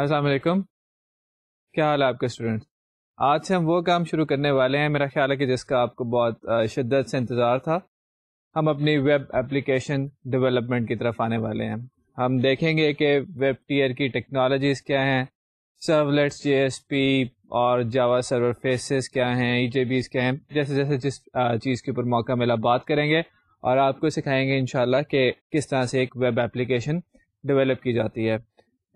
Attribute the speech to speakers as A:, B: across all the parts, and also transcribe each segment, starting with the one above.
A: السلام علیکم۔ کیا حال ہے آپ کے اسٹوڈنٹ آج سے ہم وہ کام شروع کرنے والے ہیں، میرا خیال ہے کہ جس کا آپ کو بہت شدت سے انتظار تھا۔ ہم اپنی ویب ایپلیکیشن ڈیولپمنٹ کی طرف آنے والے ہیں۔ ہم دیکھیں گے کہ ویب ٹیئر کی ٹیکنالوجیز کیا ہیں سرولیٹس جے ایس پی اور جاوا سرور فیسز کیا ہیں، ای جے بیز کیا ہیں۔ جیسے جیسے جس چیز کے اوپر موقع ملا بات کریں گے اور آپ کو سکھائیں گے انشاءاللہ کہ کس طرح سے ایک ویب ایپلیکیشن ڈیولپ کی جاتی ہے۔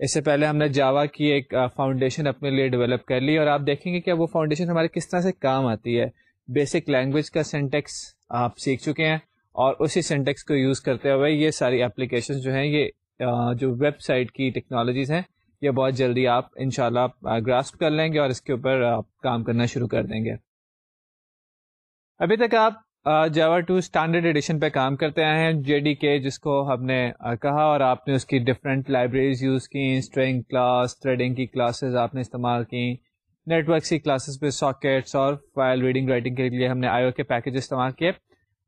A: اس سے پہلے ہم نے جاوا کی ایک فاؤنڈیشن اپنے لیے ڈیولپ کر لی اور آپ دیکھیں گے کہ وہ فاؤنڈیشن ہمارے کس طرح سے کام آتی ہے۔ بیسک لینگویج کا سینٹیکس آپ سیکھ چکے ہیں اور اسی سینٹیکس کو یوز کرتے ہوئے یہ ساری اپلیکیشن جو ہیں، یہ جو ویب سائٹ کی ٹیکنالوجیز ہیں، یہ بہت جلدی آپ ان شاء اللہ گراسپ کر لیں گے اور اس کے اوپر آپ کام کرنا شروع کر دیں گے۔ ابھی تک آپ جاوا ٹو اسٹینڈرڈ ایڈیشن پہ کام کرتے آئے ہیں، جے ڈی کے، جس کو ہم نے کہا اور آپ نے اس کی ڈفرینٹ لائبریریز یوز کی اسٹرنگ کلاس تھریڈنگ کی کلاسز آپ نے استعمال کی نیٹ ورکس کی کلاسز پہ ساکٹس اور فائل ریڈنگ رائٹنگ کے لیے ہم نے آئی او کے پیکج استعمال کیے۔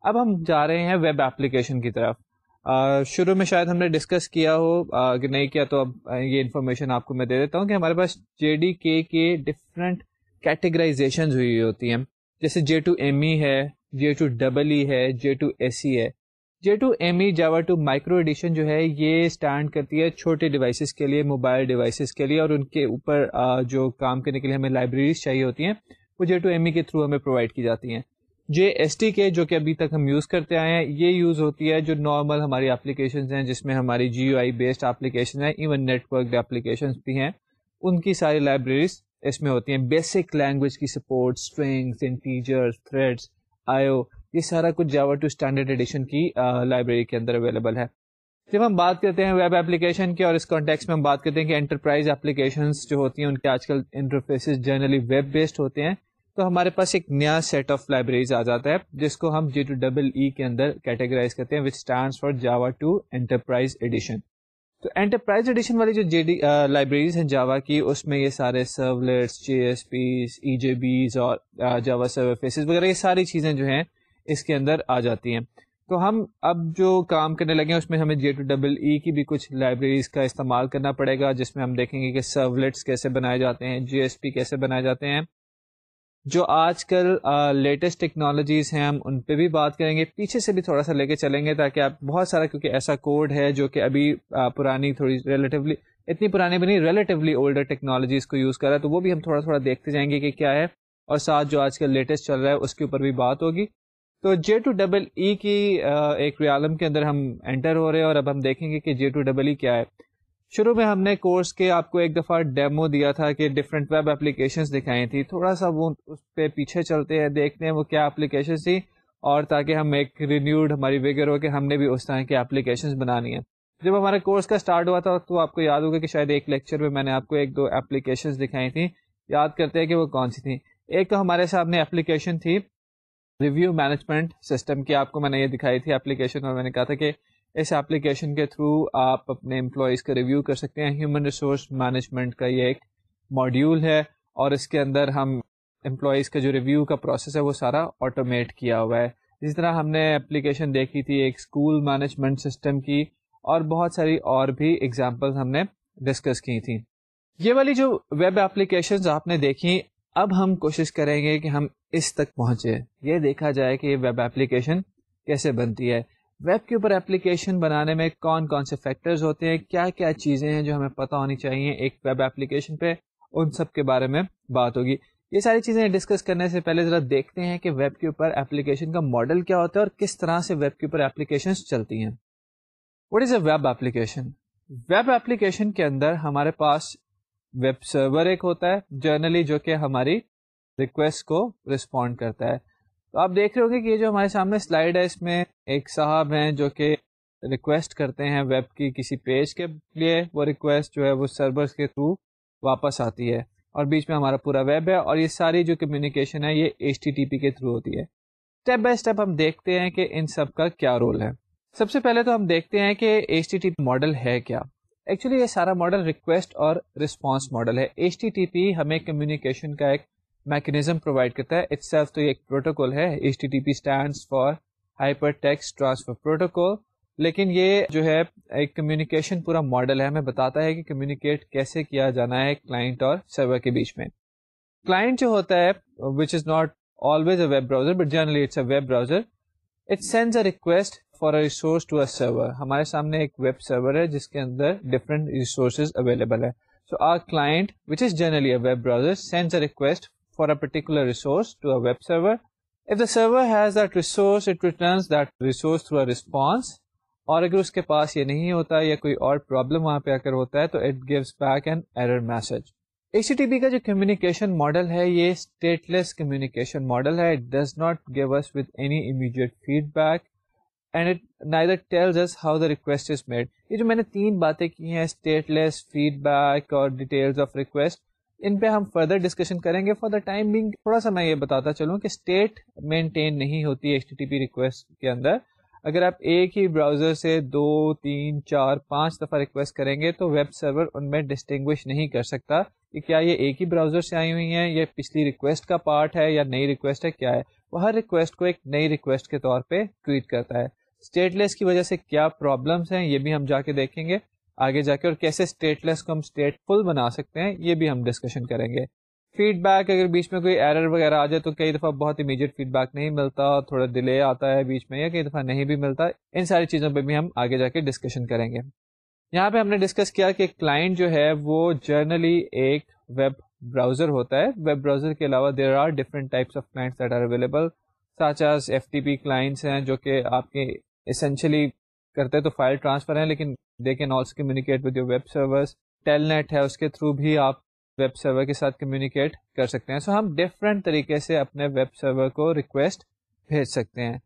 A: اب ہم جا رہے ہیں ویب اپلیکیشن کی طرف۔ شروع میں شاید ہم نے ڈسکس کیا ہو کہ نہیں کیا تو اب یہ انفارمیشن آپ کو میں دے دیتا ہوں کہ ہمارے پاس جے ڈی کے کے ڈفرینٹ کیٹیگرائزیشن ہوئی ہوتی ہیں۔ جیسے جے ٹو ایم ای ہے جے ٹو ڈبل ای ہے جے ٹو اے سی ہے J two M E Java two micro edition جو ہے، یہ اسٹینڈ کرتی ہے چھوٹے ڈیوائسیز کے لیے موبائل ڈیوائسیز کے لیے اور ان کے اوپر جو کام کرنے کے لیے ہمیں لائبریریز چاہیے ہوتی ہیں، وہ جے ٹو ایم ای کے تھرو ہمیں پرووائڈ کی جاتی ہیں۔ جے ایس ٹی کے، جو کہ ابھی تک ہم یوز کرتے آئے ہیں، یہ یوز ہوتی ہے جو نارمل ہماری اپلیکیشنز ہیں، جس میں ہماری G U I based application ہیں ایون نیٹ ورک بھی ہیں۔ ان کی ساری لائبریریز اس میں ہوتی ہیں۔ بیسک لینگویج کی support strings integer threads IO یہ سارا کچھ جاوا ٹو اسٹینڈرڈ ایڈیشن کی لائبریری کے اندر اویلیبل ہے۔ جب ہم بات کرتے ہیں ویب اپلیکیشن کی اور اس کانٹیکس میں ہم بات کرتے ہیں کہ انٹرپرائز اپلیکیشنس جو ہوتی ہیں، ان کے آج کل انٹرفیسز جنرلی ویب بیسڈ ہوتے ہیں، تو ہمارے پاس ایک نیا سیٹ آف لائبریریز آ جاتا ہے، جس کو ہم جی ٹو ڈبل ای کے اندر کیٹیگرائز کرتے ہیں which stand for Java two enterprise edition تو انٹرپرائز ایڈیشن والی جو جے ڈی لائبریریز ہیں جاوا کی، اس میں یہ سارے سرولیٹس جے ایس پیز ای جے بیز اور جاوا سرور فیسز وغیرہ، یہ ساری چیزیں جو ہیں اس کے اندر آ جاتی ہیں۔ تو ہم اب جو کام کرنے لگے ہیں، اس میں ہمیں جے ٹو ڈبل ای کی بھی کچھ لائبریریز کا استعمال کرنا پڑے گا، جس میں ہم دیکھیں گے کہ سرولیٹس کیسے بنائے جاتے ہیں جی ایس پی کیسے بنائے جاتے ہیں۔ جو آج کل لیٹسٹ ٹیکنالوجیز ہیں، ہم ان پہ بھی بات کریں گے، پیچھے سے بھی تھوڑا سا لے کے چلیں گے تاکہ آپ بہت سارا، کیونکہ ایسا کوڈ ہے جو کہ ابھی پرانی تھوڑی ریلیٹیولی اتنی پرانی بھی نہیں ریلیٹیولی اولڈر ٹیکنالوجیز کو یوز کر رہا ہے، تو وہ بھی ہم تھوڑا تھوڑا دیکھتے جائیں گے کہ کیا ہے، اور ساتھ جو آج کل لیٹسٹ چل رہا ہے، اس کے اوپر بھی بات ہوگی۔ تو جے ٹو ڈبل ای کی ایک ریالم کے اندر ہم انٹر ہو رہے ہیں اور اب ہم دیکھیں گے کہ جے ٹو ڈبل ای کیا ہے۔ شروع میں ہم نے کورس کے آپ کو ایک دفعہ ڈیمو دیا تھا کہ ڈفرینٹ ویب اپلیکیشنس دکھائی تھی تھوڑا سا وہ اس پہ پیچھے چلتے ہیں، دیکھتے ہیں وہ کیا اپلیکیشن تھی اور تاکہ ہم ایک رینیوڈ ہماری ویگر ہو کہ ہم نے بھی اس طرح کی اپلیکیشن بنانی ہے جب ہمارے کورس کا اسٹارٹ ہوا تھا تو آپ کو یاد ہوگا کہ شاید ایک لیکچر میں میں نے آپ کو ایک دو اپلیکیشن دکھائی تھیں۔ یاد کرتے ہیں کہ وہ کون سی تھیں۔ ایک تو ہمارے سامنے اپلیکیشن تھی ریویو مینجمنٹ سسٹم کی۔ آپ کو میں نے یہ دکھائی تھی اپلیکیشن اور میں نے کہا تھا کہ اس اپلیکیشن کے تھرو آپ اپنے امپلائیز کا ریویو کر سکتے ہیں۔ ہیومن ریسورس مینجمنٹ کا یہ ایک ماڈیول ہے اور اس کے اندر ہم امپلائیز کا جو ریویو کا پروسیس ہے وہ سارا آٹومیٹ کیا ہوا ہے۔ اسی طرح ہم نے اپلیکیشن دیکھی تھی ایک اسکول مینجمنٹ سسٹم کی اور بہت ساری اور بھی ایگزامپل ہم نے ڈسکس کی تھیں۔ یہ والی جو ویب اپلیکیشن آپ نے دیکھی، اب ہم کوشش کریں گے کہ ہم اس تک پہنچے۔ یہ دیکھا جائے کہ یہ ویب ایپلیکیشن کیسے بنتی ہے۔ ویب کے اوپر ایپلیکیشن بنانے میں کون کون سے فیکٹرز ہوتے ہیں؟ کیا کیا چیزیں ہیں جو ہمیں پتہ ہونی چاہیے ایک ویب ایپلیکیشن پہ؟ ان سب کے بارے میں بات ہوگی۔ یہ ساری چیزیں ڈسکس کرنے سے پہلے ذرا دیکھتے ہیں کہ ویب کے اوپر ایپلیکیشن کا ماڈل کیا ہوتا ہے اور کس طرح سے ویب کے اوپر ایپلیکیشن چلتی ہیں۔ What is a web application web application کے اندر ہمارے پاس ویب سرور ایک ہوتا ہے جرنلی جو کہ ہماری ریکویسٹ کو رسپونڈ کرتا ہے۔ تو آپ دیکھ رہے ہو گے کہ یہ جو ہمارے سامنے سلائڈ ہے، اس میں ایک صاحب ہیں جو کہ ریکویسٹ کرتے ہیں ویب کی کسی پیج کے لیے۔ وہ ریکویسٹ جو ہے، وہ سرورس کے تھرو واپس آتی ہے اور بیچ میں ہمارا پورا ویب ہے اور یہ ساری جو کمیونیکیشن ہے، یہ ایچ ٹی ٹی پی کے تھرو ہوتی ہے۔ اسٹیپ بائی اسٹیپ ہم دیکھتے ہیں کہ ان سب کا کیا رول ہے۔ سب سے پہلے تو ہم دیکھتے ہیں کہ H T T P model ہے کیا۔ ایکچولی یہ سارا ماڈل ریکویسٹ اور رسپانس ماڈل ہے۔ ایچ ٹی ٹی پی ہمیں کمیونیکیشن کا ایک میکنیزم پرووائڈ کرتا ہے اٹ سیلف تو یہ ایک پروٹوکول ہے H T T P stands for hyper text transfer protocol لیکن یہ جو ہے ایک کمیونیکیشن پورا ماڈل ہے ہمیں بتاتا ہے کہ کمیونیکیٹ کیسے کیا جانا ہے کلائنٹ اور سرور کے بیچ میں کلائنٹ جو ہوتا ہے which is not always a web browser but generally it's a web browser it sends a request for a resource to a server ہمارے سامنے ایک ویب سرور ہے جس کے اندر ڈفرنٹ ریسورسز اویلیبل ہے so our client which is generally a web browser sends a request for a particular resource to a web server if the server has that resource it returns that resource through a response اور اگر اس کے پاس یہ نہیں ہوتا یا کوئی اور problem وہاں پہ اگر ہوتا ہے تو it gives back an error message H T P کا جو کمیونیکیشن ماڈل ہے یہ اسٹیٹ لیس کمیونیکیشن ماڈل ہے. It does not give us with any immediate feedback and it neither tells us how the request is made یہ جو میں نے تین باتیں کی ہیں اسٹیٹ لیس فیڈ بیک اور ڈیٹیلز آف ریکویسٹ ان پہ ہم فردر ڈسکشن کریں گے. فار دا ٹائم بینگ تھوڑا سا میں یہ بتاتا چلوں کہ اسٹیٹ مینٹین نہیں ہوتی ایچ ٹی پی ریکویسٹ کے اندر. اگر آپ ایک ہی براؤزر سے دو، تین، چار، پانچ دفعہ ریکویسٹ کریں گے تو ویب سرور ان میں ڈسٹنگوش نہیں کر سکتا کہ کیا یہ ایک ہی براؤزر سے آئی ہوئی ہیں یہ پچھلی ریکویسٹ کا پارٹ ہے یا نئی ریکویسٹ ہے، کیا ہے؟ وہ ہر ریکویسٹ کو ایک نئی ریکویسٹ کے طور پہ ٹویٹ کرتا ہے. اسٹیٹ لیس کی وجہ سے کیا پرابلمس ہیں یہ بھی ہم جا کے دیکھیں گے. آگے جا کے اور کیسے اسٹیٹ لیس کو ہم اسٹیٹ فل بنا سکتے ہیں، یہ بھی ہم ڈسکشن کریں گے۔ فیڈ بیک اگر بیچ میں کوئی ایرر وغیرہ آ جائے تو کئی دفعہ بہت امیجیٹ فیڈ بیک نہیں ملتا، تھوڑا ڈیلے آتا ہے بیچ میں یا کئی دفعہ نہیں بھی ملتا۔ ان ساری چیزوں پہ بھی ہم آگے جا کے ڈسکشن کریں گے۔ یہاں پہ ہم نے ڈسکس کیا کہ کلائنٹ جو ہے، وہ جرنلی ایک ویب براؤزر ہوتا ہے۔ ویب براؤزر کے علاوہ there are different types of clients that are available such as F T P clients ہیں جو کہ آپ کے اسینشلی کرتے تو فائل ٹرانسفر ہیں، لیکن they can also communicate with your web servers telnet ہے اس کے تھرو بھی آپ ویب سرور کے ساتھ کمیونیکیٹ کر سکتے ہیں۔ سو so ہم ڈفرینٹ طریقے سے اپنے ویب سرور کو ریکویسٹ بھیج سکتے ہیں۔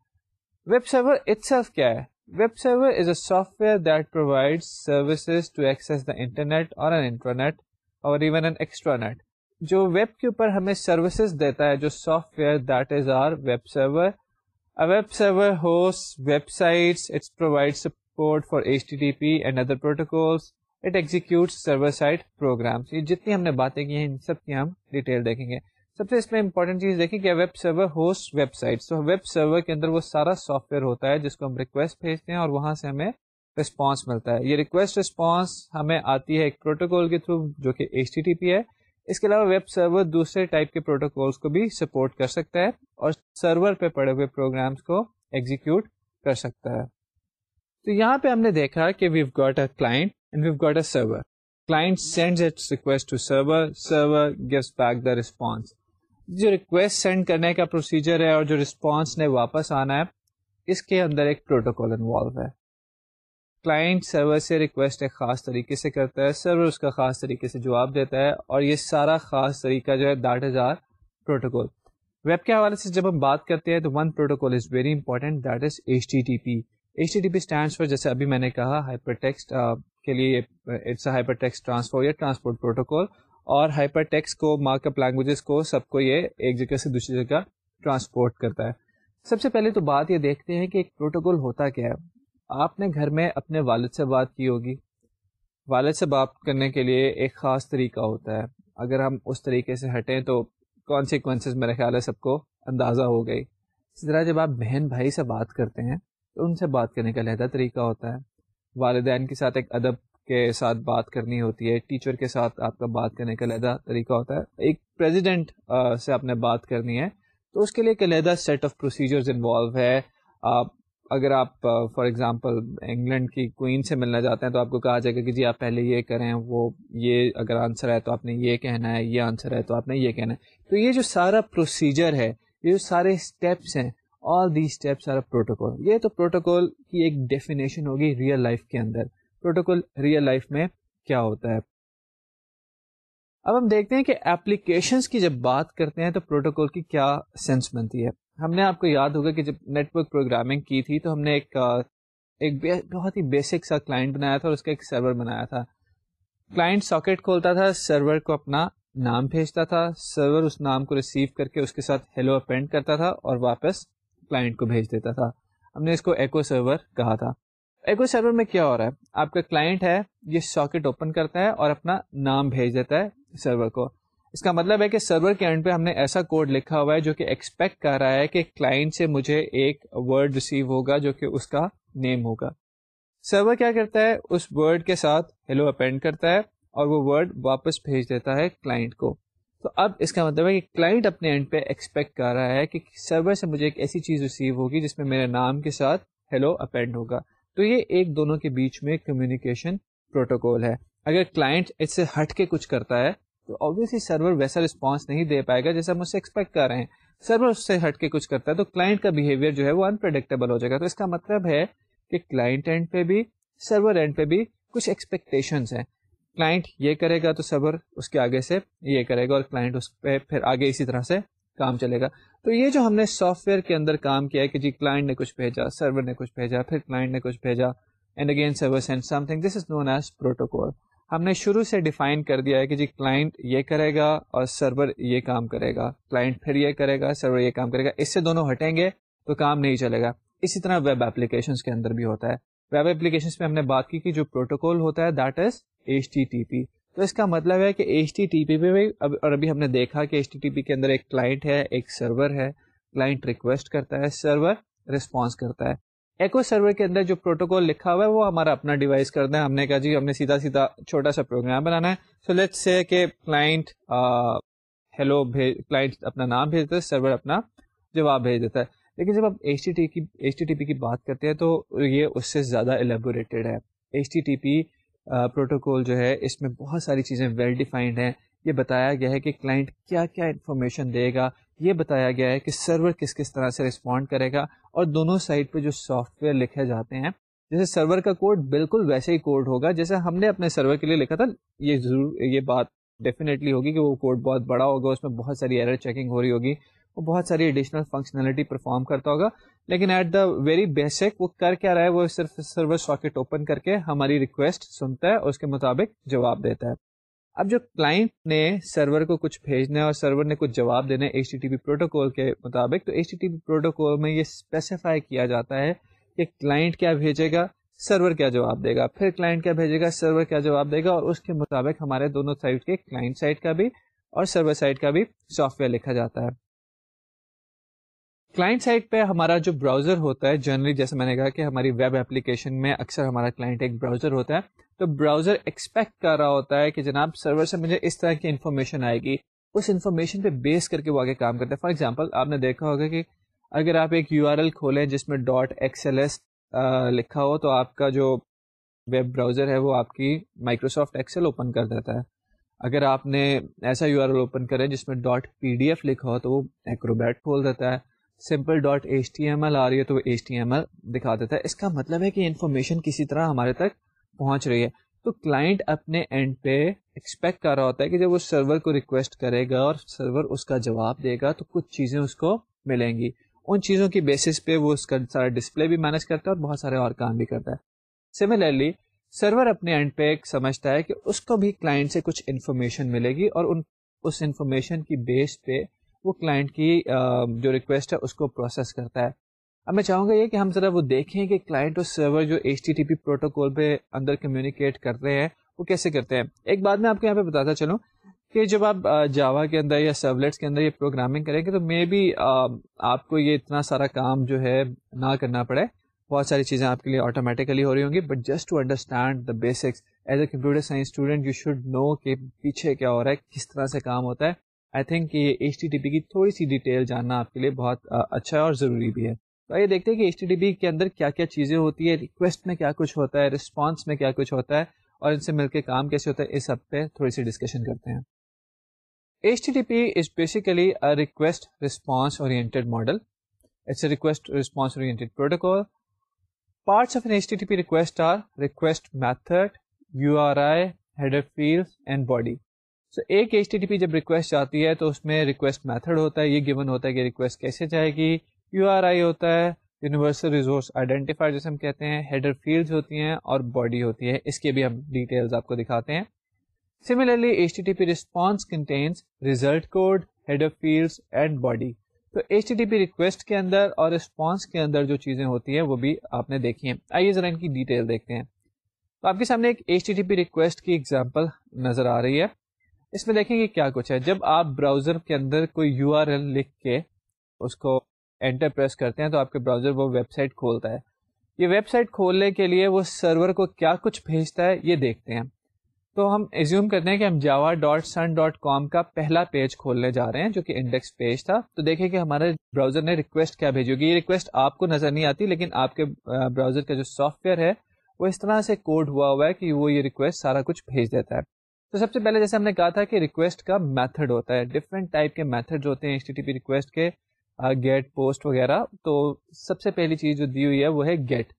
A: ویب سرور اٹ سیلف کیا ہے؟ Web server is a software that provide services to access the internet اور این انٹرنیٹ اور ایون این ایکسٹرا نیٹ جو ویب کے اوپر ہمیں سروسز دیتا ہے، جو software that is our web server web server ہوس websites it's provide support for H T T P and other protocols it execute server programs یہ جتنی ہم نے باتیں کی ہیں، ان سب کی ہم ڈیٹیل دیکھیں گے۔ سب سے اس میں امپورٹنٹ چیز دیکھیں کہ web server host website تو ویب سرور کے اندر وہ سارا سافٹ ویئر ہوتا ہے جس کو ہم ریکویسٹ بھیجتے ہیں اور وہاں سے ہمیں رسپانس ملتا ہے۔ یہ ریکویسٹ رسپانس ہمیں آتی ہے ایک پروٹوکول کے تھرو جو کہ ایچ ٹی ٹی پی ہے۔ اس کے علاوہ ویب سرور دوسرے ٹائپ کے پروٹوکولس کو بھی سپورٹ کر سکتا ہے اور سرور پہ پڑے ہوئے پروگرامس کو ایگزیکیوٹ کر سکتا ہے۔ تو یہاں پہ ہم نے دیکھا کہ we've got a client and we've got a server. Client sends its request to server, server gives back the response. جو ریکویسٹ سینڈ کرنے کا پروسیجر ہے اور جو رسپانس نے واپس آنا ہے اس کے اندر ایک پروٹوکول انوالو ہے کلائنٹ سرور سے ریکویسٹ ایک خاص طریقے سے کرتا ہے سرور اس کا خاص طریقے سے جواب دیتا ہے اور یہ سارا خاص طریقہ جو ہے that is our protocol web کے حوالے سے جب ہم بات کرتے ہیں تو one protocol is very important that is H T T P H T P stands پر جیسے ابھی میں نے کہا ہائپر ٹیکسٹ کے لیے اٹس ہائپر ٹیکس ٹرانسفر یا ٹرانسپورٹ پروٹوکول اور ہائپر ٹیکس کو مارک اپ لینگویجز کو، سب کو یہ ایک جگہ سے دوسری جگہ ٹرانسپورٹ کرتا ہے۔ سب سے پہلے تو بات یہ دیکھتے ہیں کہ ایک پروٹوکول ہوتا کیا ہے۔ آپ نے گھر میں اپنے والد سے بات کی ہوگی۔ والد سے بات کرنے کے لیے ایک خاص طریقہ ہوتا ہے۔ اگر ہم اس طریقے سے ہٹیں تو کانسیکوینسز میرے خیال ہے سب کو اندازہ ہو گئی۔ اسی طرح جب آپ بہن بھائی سے بات کرتے ہیں ان سے بات کرنے کا لہدہ طریقہ ہوتا ہے۔ والدین کے ساتھ ایک ادب کے ساتھ بات کرنی ہوتی ہے، ٹیچر کے ساتھ آپ کا بات کرنے کا علیحدہ طریقہ ہوتا ہے۔ ایک پریزیڈنٹ سے آپ نے بات کرنی ہے، تو اس کے لیے ایک علیحدہ سیٹ آف پروسیجرز انوالو ہے۔ آپ، اگر آپ فار ایگزامپل انگلینڈ کی کوئین سے ملنا چاہتے ہیں، تو آپ کو کہا جائے گا کہ جی آپ پہلے یہ کریں، وہ یہ اگر آنسر ہے تو آپ نے یہ کہنا ہے، یہ آنسر ہے تو آپ نے یہ کہنا ہے۔ تو یہ جو سارا پروسیجر ہے، یہ جو سارے اسٹیپس ہیں all the steps are protocol یہ تو پروٹوکول کی ایک ڈیفینیشن ہوگی ریئل لائف کے اندر. پروٹوکول ریئل لائف میں کیا ہوتا ہے؟ اب ہم دیکھتے ہیں کہ اپلیکیشنس کی جب بات کرتے ہیں تو پروٹوکول کی کیا سینس بنتی ہے؟ ہم نے آپ کو یاد ہوگا کہ جب نیٹ ورک پروگرامنگ کی تھی تو ہم نے ایک ایک بہت ہی بیسک سا کلائنٹ بنایا تھا اور اس کا ایک سرور بنایا تھا۔ کلائنٹ ساکٹ کھولتا تھا سرور کو اپنا نام بھیجتا تھا سرور اس نام کو ریسیو کر کے اس کے ساتھ ہیلو اپینڈ کرتا تھا اور واپس کلائنٹ کو بھیج دیتا تھا۔ ہم نے اس کو ایکو سرور کہا تھا۔ ایکو سرور میں کیا ہو رہا ہے؟ آپ کا کلائنٹ ہے، یہ ساکٹ اوپن کرتا ہے اور اپنا نام بھیج دیتا ہے سرور کو۔ اس کا مطلب ہے کہ سرور کے اینڈ پہ ہم نے ایسا کوڈ لکھا ہوا ہے جو کہ ایکسپیکٹ کر رہا ہے کہ کلائنٹ سے مجھے ایک ورڈ ریسیو ہوگا جو کہ اس کا نیم ہوگا۔ سرور کیا کرتا ہے؟ اس ورڈ کے ساتھ ہیلو اپینڈ کرتا ہے اور وہ ورڈ واپس بھیج دیتا ہے کلائنٹ کو۔ تو اب اس کا مطلب ہے کہ کلائنٹ اپنے اینڈ پہ ایکسپیکٹ کر رہا ہے کہ سرور سے مجھے ایک ایسی چیز ریسیو ہوگی جس میں میرے نام کے ساتھ ہیلو اپینڈ ہوگا۔ تو یہ ایک دونوں کے بیچ میں کمیونیکیشن پروٹوکول ہے۔ اگر کلائنٹ اس سے ہٹ کے کچھ کرتا ہے تو آبویسلی سرور ویسا رسپانس نہیں دے پائے گا جیسا ہم اس سے ایکسپیکٹ کر رہے ہیں۔ سرور اس سے ہٹ کے کچھ کرتا ہے تو کلائنٹ کا بہیویئر جو ہے وہ انپرڈکٹیبل ہو جائے گا۔ تو اس کا مطلب ہے کہ کلائنٹ اینڈ پہ بھی سرور اینڈ پہ بھی کچھ ایکسپیکٹیشنس ہیں۔ کلائنٹ یہ کرے گا تو سرور اس کے آگے سے یہ کرے گا اور کلائنٹ اس پہ پھر آگے اسی طرح سے کام چلے گا۔ تو یہ جو ہم نے سافٹ ویئر کے اندر کام کیا ہے کہ جی کلائنٹ نے کچھ بھیجا سرور نے کچھ بھیجا، پھر کلائنٹ نے کچھ بھیجا۔ And again server send something this is known as protocol ہم نے شروع سے ڈیفائن کر دیا ہے کہ جی کلائنٹ یہ کرے گا اور سرور یہ کام کرے گا۔ کلائنٹ پھر یہ کرے گا سرور یہ کام کرے گا۔ اس سے دونوں ہٹیں گے تو کام نہیں چلے گا۔ اسی طرح ویب اپلیکیشن کے اندر بھی ہوتا ہے۔ ویب اپلیکیشن میں ہم نے بات کی کہ جو پروٹوکول ہوتا ہے that is H T T P تو اس کا مطلب ہے کہ ایچ ٹی ٹی پی پہ بھی اور ابھی ہم نے دیکھا کہ ایچ ٹی ٹی پی کے اندر ایک کلائنٹ ہے، ایک سرور ہے کلائنٹ ریکویسٹ کرتا ہے سرور رسپانس کرتا ہے. ایکو سرور کے اندر جو پروٹوکول لکھا ہوا ہے، وہ ہمارا اپنا ڈیوائس کرنا ہے ہم نے کہا جی ہم نے سیدھا سیدھا چھوٹا سا پروگرام بنانا ہے. سو لیٹ سے کہ کلائنٹ ہیلو کلائنٹ اپنا نام بھیج دیتا ہے سرور اپنا جواب بھیج دیتا ہے. لیکن جب آپ ایچ ٹی ٹی کی ایچ ٹی ٹی پی کی بات کرتے ہیں تو یہ اس سے زیادہ ایلیبوریٹیڈ ہے۔ H T T P protocol جو ہے، اس میں بہت ساری چیزیں ویل ڈیفائنڈ ہیں۔ یہ بتایا گیا ہے کہ کلائنٹ کیا کیا انفارمیشن دے گا۔ یہ بتایا گیا ہے کہ سرور کس کس طرح سے رسپونڈ کرے گا۔ اور دونوں سائڈ پہ جو سافٹ ویئر لکھے جاتے ہیں، جیسے سرور کا کوڈ بالکل ویسے ہی کوڈ ہوگا۔ جیسے ہم نے اپنے سرور کے لیے لکھا تھا، یہ ضرور، یہ بات ڈیفینیٹلی ہوگی کہ وہ کوڈ بہت بڑا ہوگا، اس میں بہت ساری ایرر چیکنگ ہو رہی ہوگی۔ وہ بہت ساری ایڈیشنل فنکشنلٹی پرفارم کرتا ہوگا۔ لیکن ایٹ دا ویری بیسک وہ کر کیا رہا ہے، وہ صرف سرور ساکٹ اوپن کر کے ہماری ریکویسٹ سنتا ہے اور اس کے مطابق جواب دیتا ہے۔ اب جو کلائنٹ نے سرور کو کچھ بھیجنا ہے اور سرور نے کچھ جواب دینا ہے H T T P protocol کے مطابق، تو H T T P protocol میں یہ اسپیسیفائی کیا جاتا ہے کہ کلائنٹ کیا بھیجے گا سرور کیا جواب دے گا۔ پھر کلائنٹ کیا بھیجے گا سرور کیا جواب دے گا اور اس کے مطابق ہمارے دونوں سائڈ کے کلائنٹ سائڈ کا بھی اور سرور سائڈ کا بھی سافٹ ویئر لکھا جاتا ہے۔ کلائنٹ سائٹ پہ ہمارا جو براؤزر ہوتا ہے جنرلی جیسے میں نے کہا کہ ہماری ویب اپلیکیشن میں اکثر ہمارا کلائنٹ ایک براؤزر ہوتا ہے، تو براؤزر ایکسپیکٹ کر رہا ہوتا ہے کہ جناب سرور سے مجھے اس طرح کی انفارمیشن آئے گی۔ اس انفارمیشن پہ بیس کر کے وہ آگے کام کرتے ہیں فار ایگزامپل آپ نے دیکھا ہوگا کہ اگر آپ ایک یو آر ایل کھولیں جس میں. ڈاٹ ایکس ایل ایس لکھا ہو، تو آپ کا جو ویب براؤزر ہے وہ آپ کی مائکروسافٹ ایکسل اوپن کر دیتا ہے۔ اگر آپ نے ایسا یو آر ایل اوپن کرے جس میں. ڈاٹ پی ڈی ایف لکھا ہو، تو وہ ایکروبیٹ کھول دیتا ہے۔ Simple dot H T M L آ رہی ہے تو وہ ایچ ٹی ایم ایل دکھا دیتا ہے۔ اس کا مطلب ہے کہ انفارمیشن کسی طرح ہمارے تک پہنچ رہی ہے۔ تو کلائنٹ اپنے اینڈ پہ ایکسپیکٹ کر رہا ہوتا ہے کہ جب وہ سرور کو ریکویسٹ کرے گا اور سرور اس کا جواب دے گا تو کچھ چیزیں اس کو ملیں گی۔ ان چیزوں کی بیسس پہ وہ اس کا سارا ڈسپلے بھی مینج کرتا ہے اور بہت سارے اور کام بھی کرتا ہے۔ سملرلی سرور اپنے اینڈ پہ ایک سمجھتا ہے کہ اس کو بھی کلائنٹ سے کچھ انفارمیشن ملے گی اور ان اس انفارمیشن کی بیس پہ وہ کلائنٹ کی جو ریکویسٹ ہے اس کو پروسیس کرتا ہے۔ اب میں چاہوں گا یہ کہ ہم ذرا وہ دیکھیں کہ کلائنٹ اور سرور جو H T T P protocol پہ اندر کمیونیکیٹ کر رہے ہیں، وہ کیسے کرتے ہیں۔ ایک بات میں آپ کو یہاں پہ بتاتا چلوں کہ جب آپ جاوا کے اندر یا سرولیٹس کے اندر یہ پروگرامنگ کریں گے تو مے بی آپ کو یہ اتنا سارا کام جو ہے نہ کرنا پڑے۔ بہت ساری چیزیں آپ کے لیے آٹومیٹیکلی ہو رہی ہوں گی but just to understand the basics as a computer science student you should know کہ پیچھے کیا ہو رہا ہے، کس طرح سے کام ہوتا ہے۔ آئی تھنک یہ ایچ ٹی ٹی پی کی تھوڑی سی ڈیٹیل جاننا آپ کے لیے بہت اچھا ہے اور ضروری بھی ہے۔ تو آئیے دیکھتے ہیں کہ ایچ ٹی ٹی پی کے اندر کیا کیا چیزیں ہوتی ہے ریکویسٹ میں کیا کچھ ہوتا ہے، رسپانس میں کیا کچھ ہوتا ہے اور ان سے مل کے کام کیسے ہوتا ہے، اس سب پہ تھوڑی سی ڈسکشن کرتے ہیں۔ H T T P is basically request response oriented model it's a request response oriented protocol parts of an H T T P request are request method U R I header field and body so ایک H T T پی جب request جاتی ہے تو اس میں request method ہوتا ہے، یہ گیون ہوتا ہے کہ ریکویسٹ کیسے جائے گی؟ یو آر آئی ہوتا ہے یونیورسل ریسورس آئیڈینٹیفائر جیسے ہم کہتے ہیں ہیڈر فیلڈ ہوتی ہیں اور باڈی ہوتی ہے۔ اس کے بھی ہم ڈیٹیلز آپ کو دکھاتے ہیں۔ Similarly H T T P response contains result code header field and body تو H T T P request کے اندر اور رسپانس کے اندر جو چیزیں ہوتی ہیں، وہ بھی آپ نے دیکھی ہیں۔ آئیے ذرا ان کی ڈیٹیل دیکھتے ہیں۔ تو آپ کے سامنے ایک H T T P request کی ایگزامپل نظر آ رہی ہے۔ اس میں دیکھیں گے کیا کچھ ہے۔ جب آپ براؤزر کے اندر کوئی یو آر ایل لکھ کے اس کو انٹر پریس کرتے ہیں تو آپ کے براؤزر وہ ویب سائٹ کھولتا ہے۔ یہ ویب سائٹ کھولنے کے لیے وہ سرور کو کیا کچھ بھیجتا ہے یہ دیکھتے ہیں۔ تو ہم ایزیوم کرتے ہیں کہ ہم جاوا ڈاٹ سن ڈاٹ کام کا پہلا پیج کھولنے جا رہے ہیں جو کہ انڈیکس پیج تھا۔ تو دیکھیں کہ ہمارے براؤزر نے ریکویسٹ کیا بھیجی ہوگی۔ یہ ریکویسٹ آپ کو نظر نہیں آتی، لیکن آپ کے براؤزر کا جو سافٹ ویئر ہے وہ اس طرح سے کوڈ ہوا ہوا ہے کہ وہ یہ ریکویسٹ سارا کچھ بھیج دیتا ہے۔ تو سب سے پہلے جیسے ہم نے کہا تھا کہ ریکویسٹ کا میتھڈ ہوتا ہے ڈفرینٹ ٹائپ کے میتھڈ ہوتے ہیں ایچ ٹی پی ریکویسٹ کے گیٹ پوسٹ وغیرہ، تو سب سے پہلی چیز جو دی ہوئی ہے وہ ہے گیٹ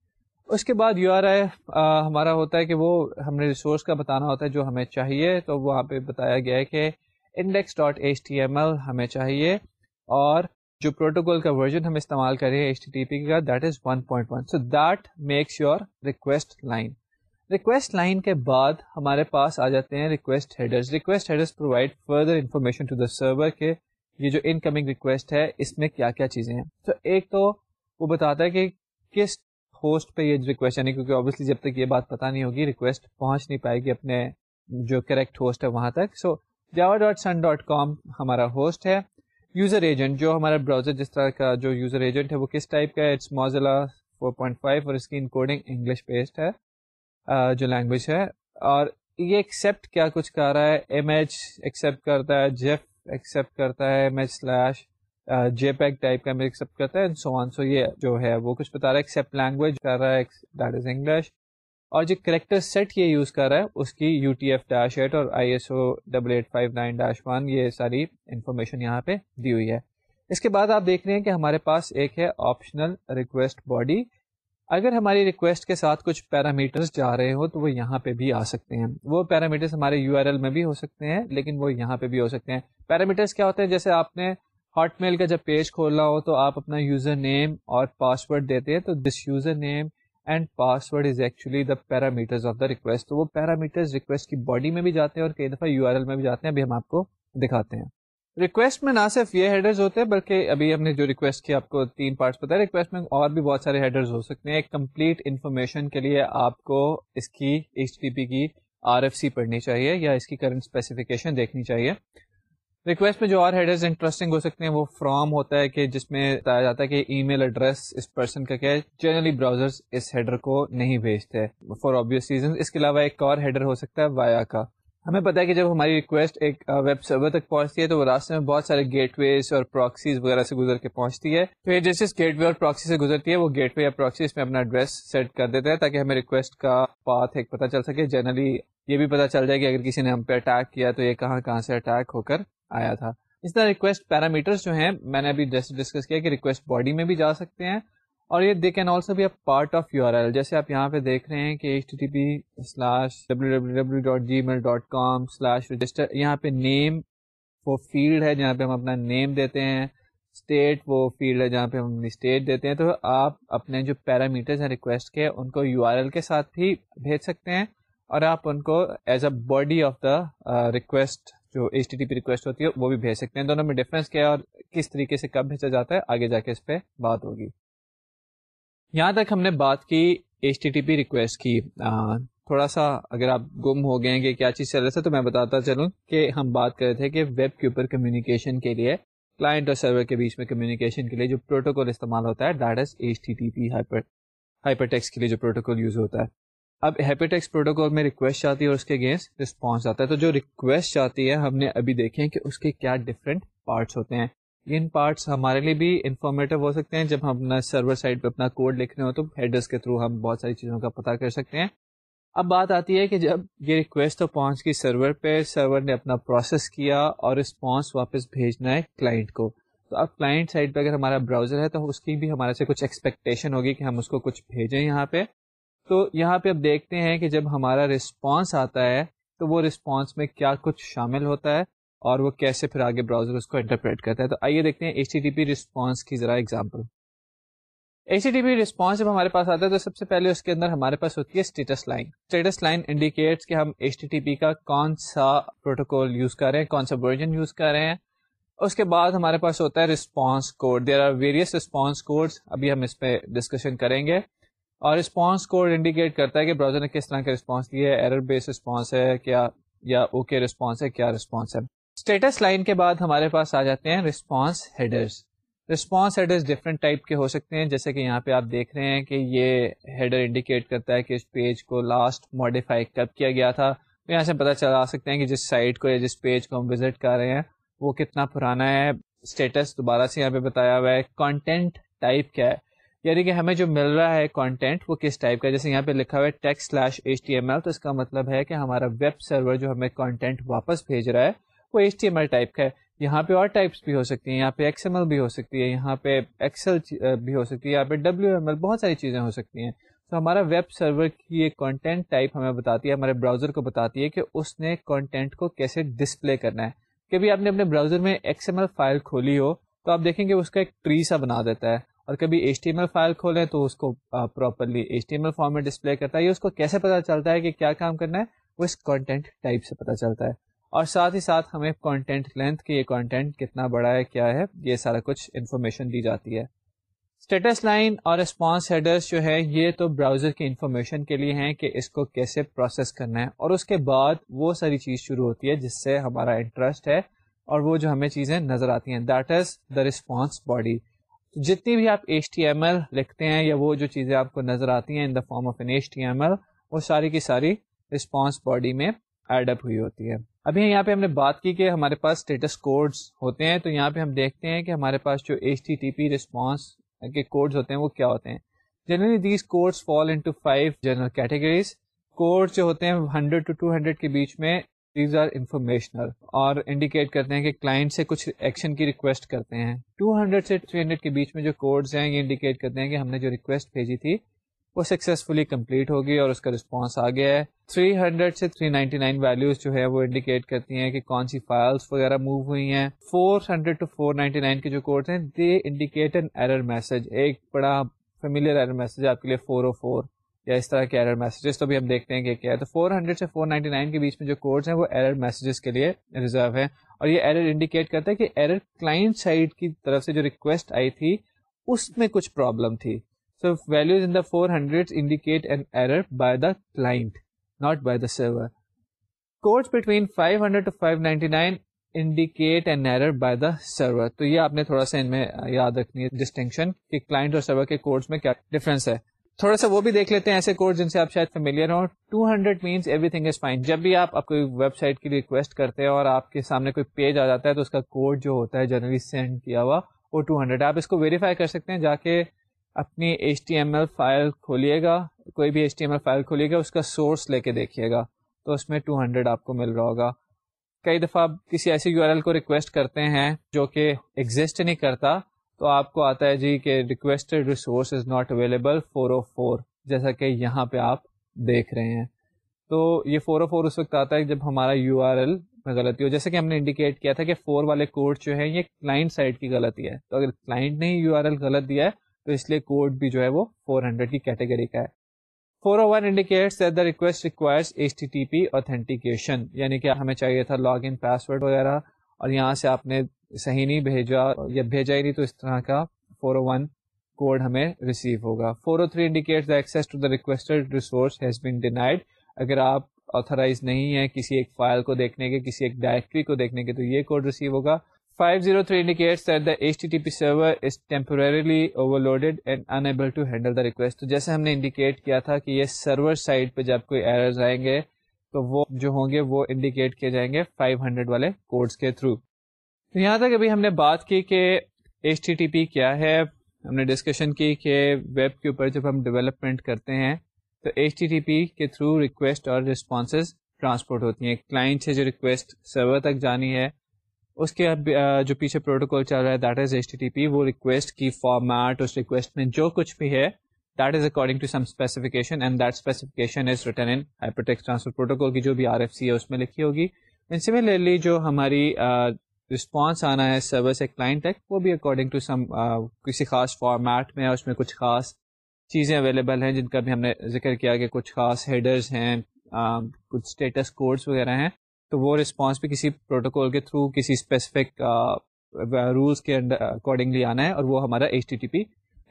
A: اس کے بعد یو آر آئی ہمارا ہوتا ہے کہ وہ ہم نے ریسورس کا بتانا ہوتا ہے جو ہمیں چاہیے، تو وہاں پہ بتایا گیا ہے کہ index dot H T M L ہمیں چاہیے، اور جو پروٹوکول کا ورژن ہم استعمال کر رہے ہیں ایچ ٹی ٹی پی کا that is one point one so that makes your request line request line کے بعد ہمارے پاس آ جاتے ہیں request headers request headers provide further information to the server کے یہ جو انکمنگ ریکویسٹ ہے، اس میں کیا کیا چیزیں ہیں. تو ایک تو وہ بتاتا ہے کہ کس ہوسٹ پہ یہ ریکویسٹ یعنی کیونکہ آبویسلی جب تک یہ بات پتہ نہیں ہوگی ریکویسٹ پہنچ نہیں پائے گی اپنے جو کریکٹ ہوسٹ ہے وہاں تک. سو جاوا ڈاٹ سن ڈاٹ کام ہمارا ہوسٹ ہے. یوزر ایجنٹ جو ہمارا براؤزر جس طرح کا جو یوزر ایجنٹ ہے، وہ کس ٹائپ کا ہے؟ It's Mozilla four point five اور اس کی انکوڈنگ انگلش بیسڈ ہے. جو لینگویج ہے۔ اور یہ ایکسیپٹ کیا کچھ کر رہا ہے؟ ایم ایچ ایکسیپٹ کرتا ہے جیف ایکسیپٹ کرتا ہے M H slash JPEG type کا ایکسیپٹ کرتا ہے سو آن سو یہ جو ہے وہ کچھ بتا رہا ہے ایکسیپٹ لینگویج کر رہا ہے دیٹ از انگلش اور جو کریکٹر سیٹ یہ یوز کر رہا ہے، اس کی U T F dash eight اور I S O double eight five nine dash one یہ ساری انفارمیشن یہاں پہ دی ہوئی ہے۔ اس کے بعد آپ دیکھ رہے ہیں کہ ہمارے پاس ایک ہے آپشنل ریکویسٹ باڈی اگر ہماری ریکویسٹ کے ساتھ کچھ پیرامیٹرز جا رہے ہو تو وہ یہاں پہ بھی آ سکتے ہیں۔ وہ پیرامیٹرز ہمارے یو آر ایل میں بھی ہو سکتے ہیں، لیکن وہ یہاں پہ بھی ہو سکتے ہیں۔ پیرامیٹرز کیا ہوتے ہیں؟ جیسے آپ نے ہاٹ میل کا جب پیج کھولنا ہو تو آپ اپنا یوزر نیم اور پاسورڈ دیتے ہیں تو this user name and password is actually the parameters of the request تو وہ پیرامیٹرز ریکویسٹ کی باڈی میں بھی جاتے ہیں اور کئی دفعہ یو آر ایل میں بھی جاتے ہیں، ابھی ہم آپ کو دکھاتے ہیں۔ ریکویسٹ میں نہ صرف یہ ہیڈرز ہوتے ہیں، بلکہ ابھی ہم نے جو ریکویسٹ کی، آپ کو تین پارٹس بتایا ریکویسٹ میں اور بھی بہت سارے ہیڈرز ہو سکتے ہیں۔ ایک کمپلیٹ انفارمیشن کے لیے آپ کو اس کی ایچ ٹی پی کی آر ایف سی پڑھنی چاہیے یا اس کی کرنٹ اسپیسیفکیشن دیکھنی چاہیے۔ ریکویسٹ میں جو اور ہیڈرز انٹرسٹنگ ہو سکتے ہیں، وہ فرام ہوتا ہے کہ جس میں بتایا جاتا ہے کہ ای میل ایڈریس اس پرسن کا کیا ہے۔ جنرلی براؤزر اس ہیڈر کو نہیں بھیجتے فار آبیس ریزن اس کے علاوہ ایک اور ہیڈر ہو سکتا ہے وایا کا ہمیں پتا ہے کہ جب ہماری ریکویسٹ ایک ویب سرور تک پہنچتی ہے تو وہ راستے میں بہت سارے گیٹ ویز اور پراکسیز وغیرہ سے گزر کے پہنچتی ہے۔ تو یہ جیسے گیٹ وے اور پراکسی سے گزرتی ہے، وہ گیٹ وے یا پراکسی میں اپنا ایڈریس سیٹ کر دیتا ہے تاکہ ہمیں ریکویسٹ کا پاتھ ایک پتہ چل سکے۔ جنرلی یہ بھی پتا چل جائے کہ اگر کسی نے ہم پہ اٹیک کیا تو یہ کہاں کہاں سے اٹیک ہو کر آیا تھا۔ اس طرح ریکویسٹ پیرامیٹرس جو ہیں، میں نے ابھی ڈسکس کیا کہ ریکویسٹ باڈی میں بھی جا سکتے ہیں۔ اور یہ they can also be a part of U R L جیسے آپ یہاں پہ دیکھ رہے ہیں کہ H T T P slash W W W dot gmail dot com slash register یہاں پہ نیم وہ فیلڈ ہے جہاں پہ ہم اپنا نیم دیتے ہیں. اسٹیٹ وہ فیلڈ ہے جہاں پہ ہم اپنی اسٹیٹ دیتے ہیں. تو آپ اپنے جو پیرامیٹرز ہیں ریکویسٹ کے، ان کو یو آر ایل کے ساتھ بھی بھیج سکتے ہیں اور آپ ان کو as a body of the request جو H T T P request ہوتی ہے وہ بھی بھیج سکتے ہیں. دونوں میں ڈفرینس کیا ہے اور کس طریقے سے کب بھیجا جاتا ہے، آگے جا کے اس پہ بات ہوگی۔ یہاں تک ہم نے بات کی H T T P request کی۔ تھوڑا سا اگر آپ گم ہو گئے کہ کیا چیز چل رہا تھا تو میں بتاتا چلوں کہ ہم بات کر رہے تھے کہ ویب کے اوپر کمیونیکیشن کے لیے کلائنٹ اور سرور کے بیچ میں کمیونیکیشن کے لیے جو پروٹوکول استعمال ہوتا ہے that is H T T P hyper hypertext کے لیے جو پروٹوکول یوز ہوتا ہے۔ اب ہائپر ٹیکس پروٹوکول میں ریکویسٹ آتی ہے اور اس کے اگینسٹ رسپانس آتا ہے۔ تو جو ریکویسٹ آتی ہے، ہم نے ابھی دیکھے کہ اس کے کیا ڈفرینٹ پارٹس ہوتے ہیں۔ ان پارٹس ہمارے لیے بھی انفارمیٹو ہو سکتے ہیں۔ جب ہم اپنا سرور سائٹ پہ اپنا کوڈ لکھنے ہو تو ہیڈرس کے تھرو ہم بہت ساری چیزوں کا پتا کر سکتے ہیں۔ اب بات آتی ہے کہ جب یہ ریکویسٹ تو پہنچ گئی سرور پہ سرور نے اپنا پروسیس کیا اور رسپانس واپس بھیجنا ہے کلائنٹ کو۔ تو اب کلائنٹ سائٹ پہ اگر ہمارا براؤزر ہے تو اس کی بھی ہمارے سے کچھ ایکسپیکٹیشن ہوگی کہ ہم اس کو کچھ بھیجیں یہاں پہ۔ تو یہاں پہ اب دیکھتے ہیں کہ جب ہمارا رسپانس آتا ہے تو وہ رسپانس میں کیا کچھ شامل ہوتا ہے۔ اور وہ کیسے پھر آگے براؤزر اس کو انٹرپریٹ کرتا ہے۔ تو آئیے دیکھتے ہیں H T T P response کی ذرا example H T T P response جب ہمارے پاس آتا ہے تو سب سے پہلے اس کے اندر ہمارے پاس ہوتی ہے status line status line indicates کہ ہم ایچ ٹی ٹی پی کا کون سا پروٹوکول یوز کر رہے ہیں، کون سا ورژن یوز کر رہے ہیں۔ اس کے بعد ہمارے پاس ہوتا ہے response code there are various response code ابھی ہم اس پہ ڈسکشن کریں گے۔ اور رسپانس کوڈ انڈیکیٹ کرتا ہے کہ براؤزر نے کس طرح کا رسپانس دیا ہے۔ ایرر بیس رسپانس ہے، کیا یا اوکے رسپانس ہے، کیا رسپانس ہے۔ اسٹیٹس لائن کے بعد ہمارے پاس آ جاتے ہیں response headers response headers different type کے ہو سکتے ہیں، جیسے کہ یہاں پہ آپ دیکھ رہے ہیں کہ یہ ہیڈر انڈیکیٹ کرتا ہے کہ اس پیج کو لاسٹ ماڈیفائی کب کیا گیا تھا۔ تو یہاں سے پتہ چلا سکتے ہیں کہ جس سائٹ کو یا جس پیج کو ہم وزٹ کر رہے ہیں، وہ کتنا پرانا ہے۔ اسٹیٹس دوبارہ سے یہاں پہ بتایا ہوا ہے۔ کانٹینٹ ٹائپ کیا ہے؟ یعنی کہ ہمیں جو مل رہا ہے کانٹینٹ وہ کس ٹائپ کا جیسے یہاں پہ لکھا ہوا ہے text slash H T M L تو اس کا مطلب ہے کہ ہمارا ویب سرور جو ہمیں کانٹینٹ واپس بھیج رہا ہے وہ H T M L type کا ہے۔ یہاں پہ اور ٹائپس بھی ہو سکتی ہیں، یہاں پہ ایکس ایم ایل بھی ہو سکتی ہے، یہاں پہ ایکسل بھی ہو سکتی ہے، یہاں پہ ڈبلو ایم ایل بہت ساری چیزیں ہو سکتی ہیں۔ تو ہمارا ویب سرور کی یہ کانٹینٹ ٹائپ ہمیں بتاتی ہے، ہمارے براؤزر کو بتاتی ہے کہ اس نے کانٹینٹ کو کیسے ڈسپلے کرنا ہے۔ کبھی آپ نے اپنے براؤزر میں ایکس ایم ایل فائل کھولی ہو تو آپ دیکھیں گے اس کا ایک ٹری سا بنا دیتا ہے۔ اور کبھی H T M L file کھولیں تو اس کو properly H T M L form میں ڈسپلے کرتا ہے۔ یہ اس کو کیسے پتا چلتا ہے کہ کیا کام کرنا ہے؟ وہ اس کانٹینٹ ٹائپ سے پتا چلتا ہے۔ اور ساتھ ہی ساتھ ہمیں کانٹینٹ لینتھ کہ یہ کانٹینٹ کتنا بڑا ہے، کیا ہے، یہ سارا کچھ انفارمیشن دی جاتی ہے۔ اسٹیٹس لائن اور رسپانس ہیڈرس جو ہے یہ تو براؤزر کی انفارمیشن کے لیے ہیں کہ اس کو کیسے پروسیس کرنا ہے۔ اور اس کے بعد وہ ساری چیز شروع ہوتی ہے جس سے ہمارا انٹرسٹ ہے اور وہ جو ہمیں چیزیں نظر آتی ہیں۔ That is the response body جتنی بھی آپ ایچ ٹی ایم ایل لکھتے ہیں یا وہ جو چیزیں آپ کو نظر آتی ہیں in the form of an H T M L وہ ساری کی ساری رسپانس باڈی میں ایڈ اپ ہوئی ہوتی ہے۔ ابھی یہاں پہ ہم نے بات کی کہ ہمارے پاس اسٹیٹس کوڈس ہوتے ہیں، تو یہاں پہ ہم دیکھتے ہیں کہ ہمارے پاس جو H T T P response کے کوڈز ہوتے ہیں وہ کیا ہوتے ہیں۔ Generally these codes fall into five general categories code جو ہوتے ہیں ہنڈریڈ ٹو ٹو ہنڈریڈ کے بیچ میں دیز آر انفارمیشنل اور انڈیکیٹ کرتے ہیں کہ کلائنٹ سے کچھ ایکشن کی ریکویسٹ کرتے ہیں۔ ٹو ہنڈریڈ سے تھری ہنڈریڈ کے بیچ میں جو کوڈز ہیں، یہ انڈیکیٹ کرتے ہیں کہ ہم نے جو ریکویسٹ بھیجی تھی وہ سکسیزفلی کمپلیٹ ہوگی اور اس کا رسپانس آ گیا ہے۔ 300 سے 399 ویلوز جو ہے وہ انڈیکیٹ کرتی ہیں کہ کون سی فائلس وغیرہ موو ہوئی ہیں۔ 400 ٹو 499 کے جو کوڈ ہیں they indicate an error message ایک بڑا فیملیئر ایرر میسج آپ کے لیے 404 یا اس طرح کے ایرر میسجز تو بھی ہم دیکھتے ہیں کہ کیا ہے۔ تو 400 سے 499 کے بیچ میں جو کوڈز ہیں وہ ایرر میسجز کے لیے ریزرو ہیں۔ اور یہ ایرر انڈیکیٹ کرتا ہے کہ ایرر کلائنٹ سائڈ کی طرف سے جو ریکویسٹ آئی تھی، اس میں کچھ پرابلم تھی۔ So values in the 400s indicate an error by the client, not by the server. Codes between 500 to 599 indicate an error by the server. تو یہ آپ نے تھوڑا سا ان میں یاد رکھنی ہے ڈسٹنکشن کہ کلائنٹ اور سرور کے کوڈز میں کیا ڈفرنس ہے تھوڑا سا وہ بھی دیکھ لیتے ہیں ایسے کوڈ جن سے آپ شاید فیملیئر ہوں 200 means everything is fine جب بھی آپ کوئی ویب سائٹ کی ریکویسٹ کرتے ہیں اور آپ کے سامنے کوئی پیج آ جاتا ہے تو اس کا کوڈ جو ہوتا ہے جنرلی سینڈ کیا ہوا وہ 200 آپ اس کو ویریفائی کر سکتے ہیں جا کے اپنی H T M L file کھولیے گا، کوئی بھی H T M L file کھولیے گا، اس کا سورس لے کے دیکھیے گا، تو اس میں ٹو ہنڈریڈ آپ کو مل رہا ہوگا۔ کئی دفعہ کسی ایسی یو آر ایل کو ریکویسٹ کرتے ہیں جو کہ ایگزسٹ نہیں کرتا، تو آپ کو آتا ہے جی کہ requested resource is not available four o four جیسا کہ یہاں پہ آپ دیکھ رہے ہیں۔ تو یہ فور او فور اس وقت آتا ہے جب ہمارا یو آر ایل میں غلطی ہو جیسے کہ ہم نے انڈیکیٹ کیا تھا کہ فور والے کوڈ جو ہے یہ کلائنٹ سائڈ کی غلطی ہے۔ تو اگر کلائنٹ نے یو آر ایل غلط دیا ہے تو اس لیے کوڈ بھی جو ہے وہ 400 کی کیٹیگری کا ہے۔ 401 indicates that the request requires H T T P authentication یعنی کہ ہمیں چاہیے تھا لاگ ان پاس ورڈ وغیرہ، اور یہاں سے آپ نے صحیح نہیں بھیجا یا بھیجا ہی نہیں تو اس طرح کا 401 کوڈ ہمیں ریسیو ہوگا۔ 403 indicates the access to the requested resource has been denied اگر آپ آتھرائز نہیں ہیں کسی ایک فائل کو دیکھنے کے، کسی ایک ڈائریکٹری کو دیکھنے کے، تو یہ کوڈ ریسیو ہوگا۔ 503 indicates that the HTTP server is temporarily overloaded and unable to handle the request. تو جیسے ہم نے انڈیکیٹ کیا تھا کہ یہ سرور سائٹ پہ جب کوئی ایررز آئیں گے، تو وہ جو ہوں گے وہ انڈیکیٹ کیے جائیں گے 500 والے کوڈز کے تھرو تو یہاں تک ابھی ہم نے بات کی کہ ایچ ٹی ٹی پی کیا ہے، ہم نے ڈسکشن کی کہ ویب کے اوپر جب ہم ڈیولپمنٹ کرتے ہیں، تو ایچ ٹی ٹی پی کے تھرو ریکویسٹ اور رسپانسز ٹرانسپورٹ ہوتی ہیں۔ کلائنٹ سے جو ریکویسٹ سرور تک جانی ہے اس کے جو پیچھے پروٹوکول چل رہا ہے that is H T T P وہ ریکویسٹ کی فارمیٹ اس ریکویسٹ میں جو کچھ بھی ہے that is according to some specification and that specification is written in hypertext transfer protocol کی جو بھی آر ایف سی ہے، اس میں لکھی ہوگی۔ اینڈ سملرلی جو ہماری رسپانس آنا ہے سرور سے کلائنٹ تک، وہ بھی اکارڈنگ ٹو سم کسی خاص فارمیٹ میں اس میں کچھ خاص چیزیں اویلیبل ہیں جن کا بھی ہم نے ذکر کیا کہ کچھ خاص ہیڈرز ہیں کچھ اسٹیٹس کوڈس وغیرہ ہیں۔ تو وہ رسپانس بھی کسی پروٹوکول کے تھرو کسی اسپیسیفک رولس کے اکارڈنگلی آنا ہے اور وہ ہمارا H T T P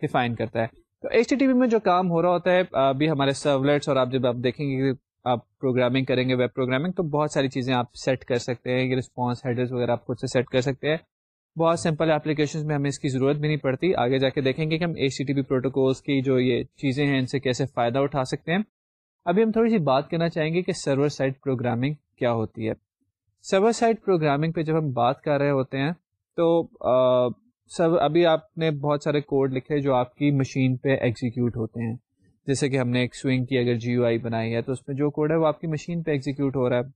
A: define کرتا ہے۔ تو ایچ ٹی ٹی پی میں جو کام ہو رہا ہوتا ہے ابھی ہمارے سرولیٹس اور آپ جب آپ دیکھیں گے آپ پروگرامنگ کریں گے ویب پروگرامنگ تو بہت ساری چیزیں آپ سیٹ کر سکتے ہیں، یہ رسپانس ہیڈرز وغیرہ آپ خود سے سیٹ کر سکتے ہیں۔ بہت سمپل اپلیکیشن میں ہمیں اس کی ضرورت بھی نہیں پڑتی۔ آگے جا کے دیکھیں گے کہ ہم اے سی ٹی پی پروٹوکولس کی جو یہ چیزیں ہیں، ان سے کیسے فائدہ اٹھا سکتے ہیں۔ ابھی ہم تھوڑی سی بات کرنا چاہیں گے کہ سرور سائڈ پروگرامنگ کیا ہوتی ہے۔ سرور سائڈ پروگرامنگ پہ جب ہم بات کر رہے ہوتے ہیں تو سب، ابھی آپ نے بہت سارے کوڈ لکھے جو آپ کی مشین پہ ایگزیکیوٹ ہوتے ہیں۔ جیسے کہ ہم نے ایک سوئنگ کی اگر جی یو آئی بنائی ہے تو اس میں جو کوڈ ہے وہ آپ کی مشین پہ ایگزیکیوٹ ہو رہا ہے۔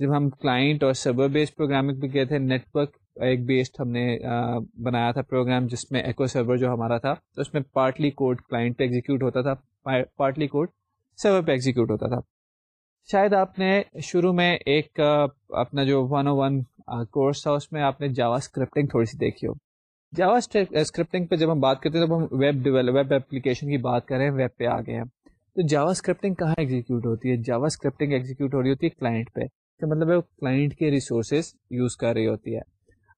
A: جب ہم کلائنٹ اور سرور بیسڈ پروگرامنگ پہ گئے تھے نیٹ ورک ایک بیسڈ ہم نے بنایا تھا پروگرام جس میں ایکو سرور جو ہمارا تھا، تو اس میں پارٹلی کوڈ کلائنٹ پہ ایگزیکیوٹ ہوتا تھا۔ پارٹلی کوڈ سرور پہ ایگزیکیوٹ ہوتا تھا۔ شاید آپ نے شروع میں ایک اپنا جو ون او ون کورس تھا، اس میں آپ نے جاوا اسکرپٹنگ تھوڑی سی دیکھی ہو۔ جاوا اسکرپٹنگ پہ جب ہم بات کرتے ہیں تو ہم ویب ڈیولپ ویب اپلیکیشن کی بات کریں ویب پہ آ گئے ہیں۔ تو جاوا اسکرپٹنگ کہاں ایگزیکیوٹ ہوتی ہے؟ جاوا اسکرپٹنگ ایگزیکیوٹ ہو رہی ہوتی ہے کلائنٹ پہ۔ کا مطلب ہے وہ کلائنٹ کے ریسورسز یوز کر رہی ہوتی ہے۔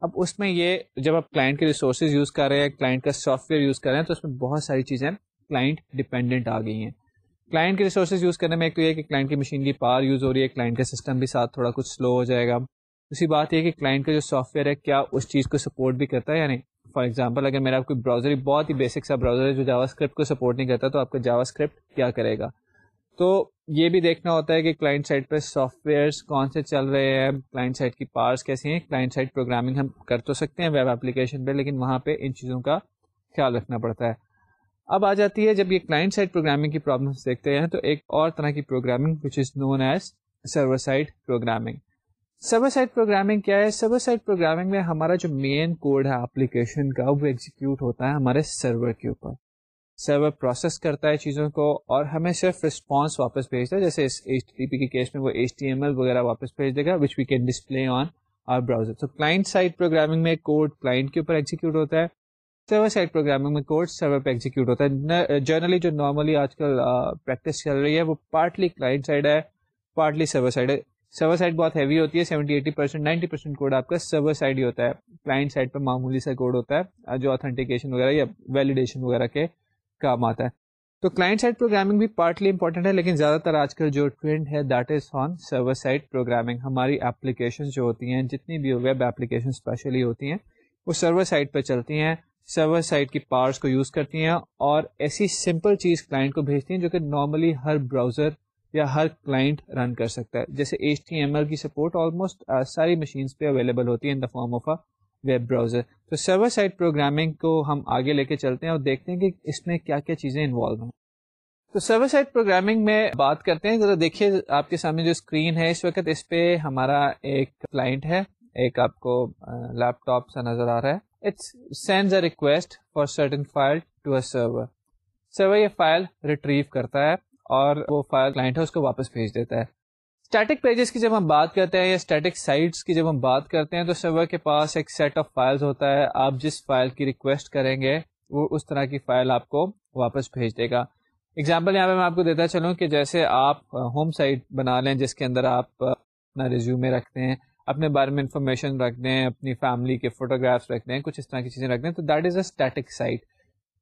A: اب اس میں یہ، جب آپ کلائنٹ کے ریسورسز یوز کر رہے ہیں کلائنٹ کا سافٹ ویئر یوز کر رہے ہیں، تو اس میں بہت ساری چیزیں کلائنٹ ڈپینڈنٹ آ گئی ہیں۔ کلائنٹ کے ریسورسز یوز کرنے میں ایک تو یہ کہ کلائنٹ کی مشین کی پار یوز ہو رہی ہے کلائنٹ کا سسٹم بھی ساتھ تھوڑا کچھ سلو ہو جائے گا. اسی بات یہ کہ کلائنٹ کا جو سافٹ ویئر ہے، کیا اس چیز کو سپورٹ بھی کرتا ہے یا نہیں؟ فار ایگزامپل اگر میرا کوئی براؤزر بہت ہی بیسک سا براؤزر ہے جو جاوا اسکرپٹ کو سپورٹ نہیں کرتا، تو آپ کا جاوا اسکرپٹ کیا کرے گا؟ تو یہ بھی دیکھنا ہوتا ہے کہ کلائنٹ سائٹ پہ سافٹ ویئرس کون سے چل رہے ہیں کلائنٹ سائٹ کی پارس کیسی ہیں کلائنٹ سائٹ پروگرامنگ ہم کر تو سکتے ہیں ویب اپلیکیشن پہ، لیکن وہاں پہ ان چیزوں کا خیال رکھنا پڑتا ہے۔ اب آ جاتی ہے جب یہ کلائنٹ سائٹ پروگرامنگ کی پرابلمس دیکھتے ہیں تو ایک اور طرح کی programming which is known as server side programming server side programming کیا ہے؟ سرور سائٹ پروگرامنگ میں ہمارا جو مین کوڈ ہے اپلیکیشن کا وہ ایگزیکیوٹ ہوتا ہے ہمارے سرور کے اوپر. سرور پروسیس کرتا ہے چیزوں کو اور ہمیں صرف رسپانس واپس بھیجتا ہے، جیسے اس ایچ ٹی پی کے کیس میں وہ ایچ ٹی ایم ایل وغیرہ واپس بھیج دے گا which we can display on our browser تو کلائنٹ سائٹ پروگرامنگ میں کوڈ کلائنٹ کے اوپر ایگزیکیوٹ ہوتا ہے سرور سائٹ پروگرامنگ میں کوڈ سرور پہ ایگزیکیوٹ ہوتا ہے۔ جنرلی جو نارملی آج کل پریکٹس چل رہی ہے، وہ پارٹلی کلائنٹ سائڈ ہے پارٹلی سرور سائڈ ہے۔ سرور سائڈ بہت ہیوی ہوتی ہے seventy eighty percent ninety percent code آپ کا سرور سائڈ ہی ہوتا ہے۔ کلائنٹ سائڈ پہ معمولی سا کوڈ ہوتا ہے، جو اتھینٹیکیشن وغیرہ یا ویلیڈیشن وغیرہ کے کام آتا ہے۔ تو کلائنٹ سائڈ پروگرامنگ بھی پارٹلی امپورٹنٹ ہے، لیکن زیادہ تر آج کل جو ٹرینڈ ہے that is on server side programming ہماری اپلیکیشن جو ہوتی ہیں، جتنی بھی ویب اپلیکیشن اسپیشلی ہوتی ہیں، وہ سرور سائڈ پہ چلتی ہیں۔ سرور سائڈ کی پارس کو یوز کرتی ہیں اور ایسی سمپل چیز کلائنٹ کو بھیجتی ہیں جو کہ نارملی ہر براؤزر یا ہر کلائنٹ رن کر سکتا ہے۔ جیسے ایچ ٹی ایم ایل کی سپورٹ آلموسٹ ساری مشینس پہ اویلیبل ہوتی ہے in the form of a web browser تو سرور سائڈ پروگرامنگ کو ہم آگے لے کے چلتے ہیں اور دیکھتے ہیں کہ اس میں کیا کیا چیزیں انوالو ہیں۔ تو سرور سائڈ پروگرامنگ میں بات کرتے ہیں۔ ذرا دیکھیے آپ کے سامنے جو اسکرین ہے، اس وقت اس پہ ہمارا ایک کلائنٹ ہے۔ ایک آپ کو لیپ ٹاپ سا نظر آ رہا ہے۔ Sends a request for certain file to a server server یہ فائل ریٹریو کرتا ہے اور وہ فائل کلائنٹ ہے، اس کو واپس بھیج دیتا ہے۔ اسٹیٹک پیجز کی جب ہم بات کرتے ہیں یا اسٹیٹک سائٹس کی جب ہم بات کرتے ہیں تو سرور کے پاس ایک سیٹ آف فائلز ہوتا ہے۔ آپ جس فائل کی ریکویسٹ کریں گے، وہ اس طرح کی فائل آپ کو واپس بھیج دے گا۔ اگزامپل یہاں پہ میں آپ کو دیتا چلوں کہ جیسے آپ ہوم سائٹ بنا لیں جس کے اندر آپ اپنا ریزیومے رکھتے ہیں۔ اپنے بارے میں انفارمیشن رکھ دیں، اپنی فیملی کے فوٹوگرافس رکھ دیں، کچھ اس طرح کی چیزیں رکھ دیں، تو that is a static site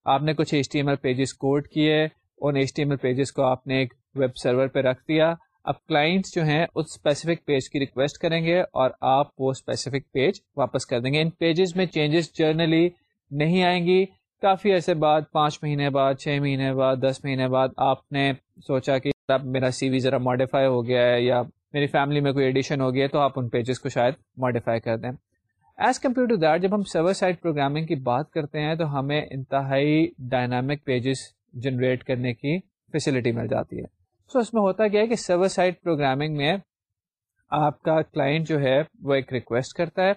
A: آپ نے کچھ H T M L pages code کیے، ان H T M L pages کو آپ نے ایک ویب سرور پہ رکھ دیا۔ اب کلائنٹس جو ہیں، اس اسپیسیفک پیج کی ریکویسٹ کریں گے اور آپ وہ اسپیسیفک پیج واپس کر دیں گے۔ ان پیجز میں چینجز جرنلی نہیں آئیں گی۔ کافی عرصے بعد، پانچ مہینے بعد، چھ مہینے بعد، دس مہینے بعد آپ نے سوچا کہ اب میرا سی وی ذرا ماڈیفائی ہو گیا ہے یا میری فیملی میں کوئی ایڈیشن ہو گیا تو آپ ان پیجز کو شاید ماڈیفائی کر دیں۔ ایز کمپیئر ٹو دیٹ جب ہم سرور سائڈ پروگرامنگ کی بات کرتے ہیں تو ہمیں انتہائی ڈائنامک پیجز جنریٹ کرنے کی فیسلٹی مل جاتی ہے۔ سو so, اس میں ہوتا کیا ہے کہ سرور سائڈ پروگرامنگ میں آپ کا کلائنٹ جو ہے وہ ایک ریکویسٹ کرتا ہے۔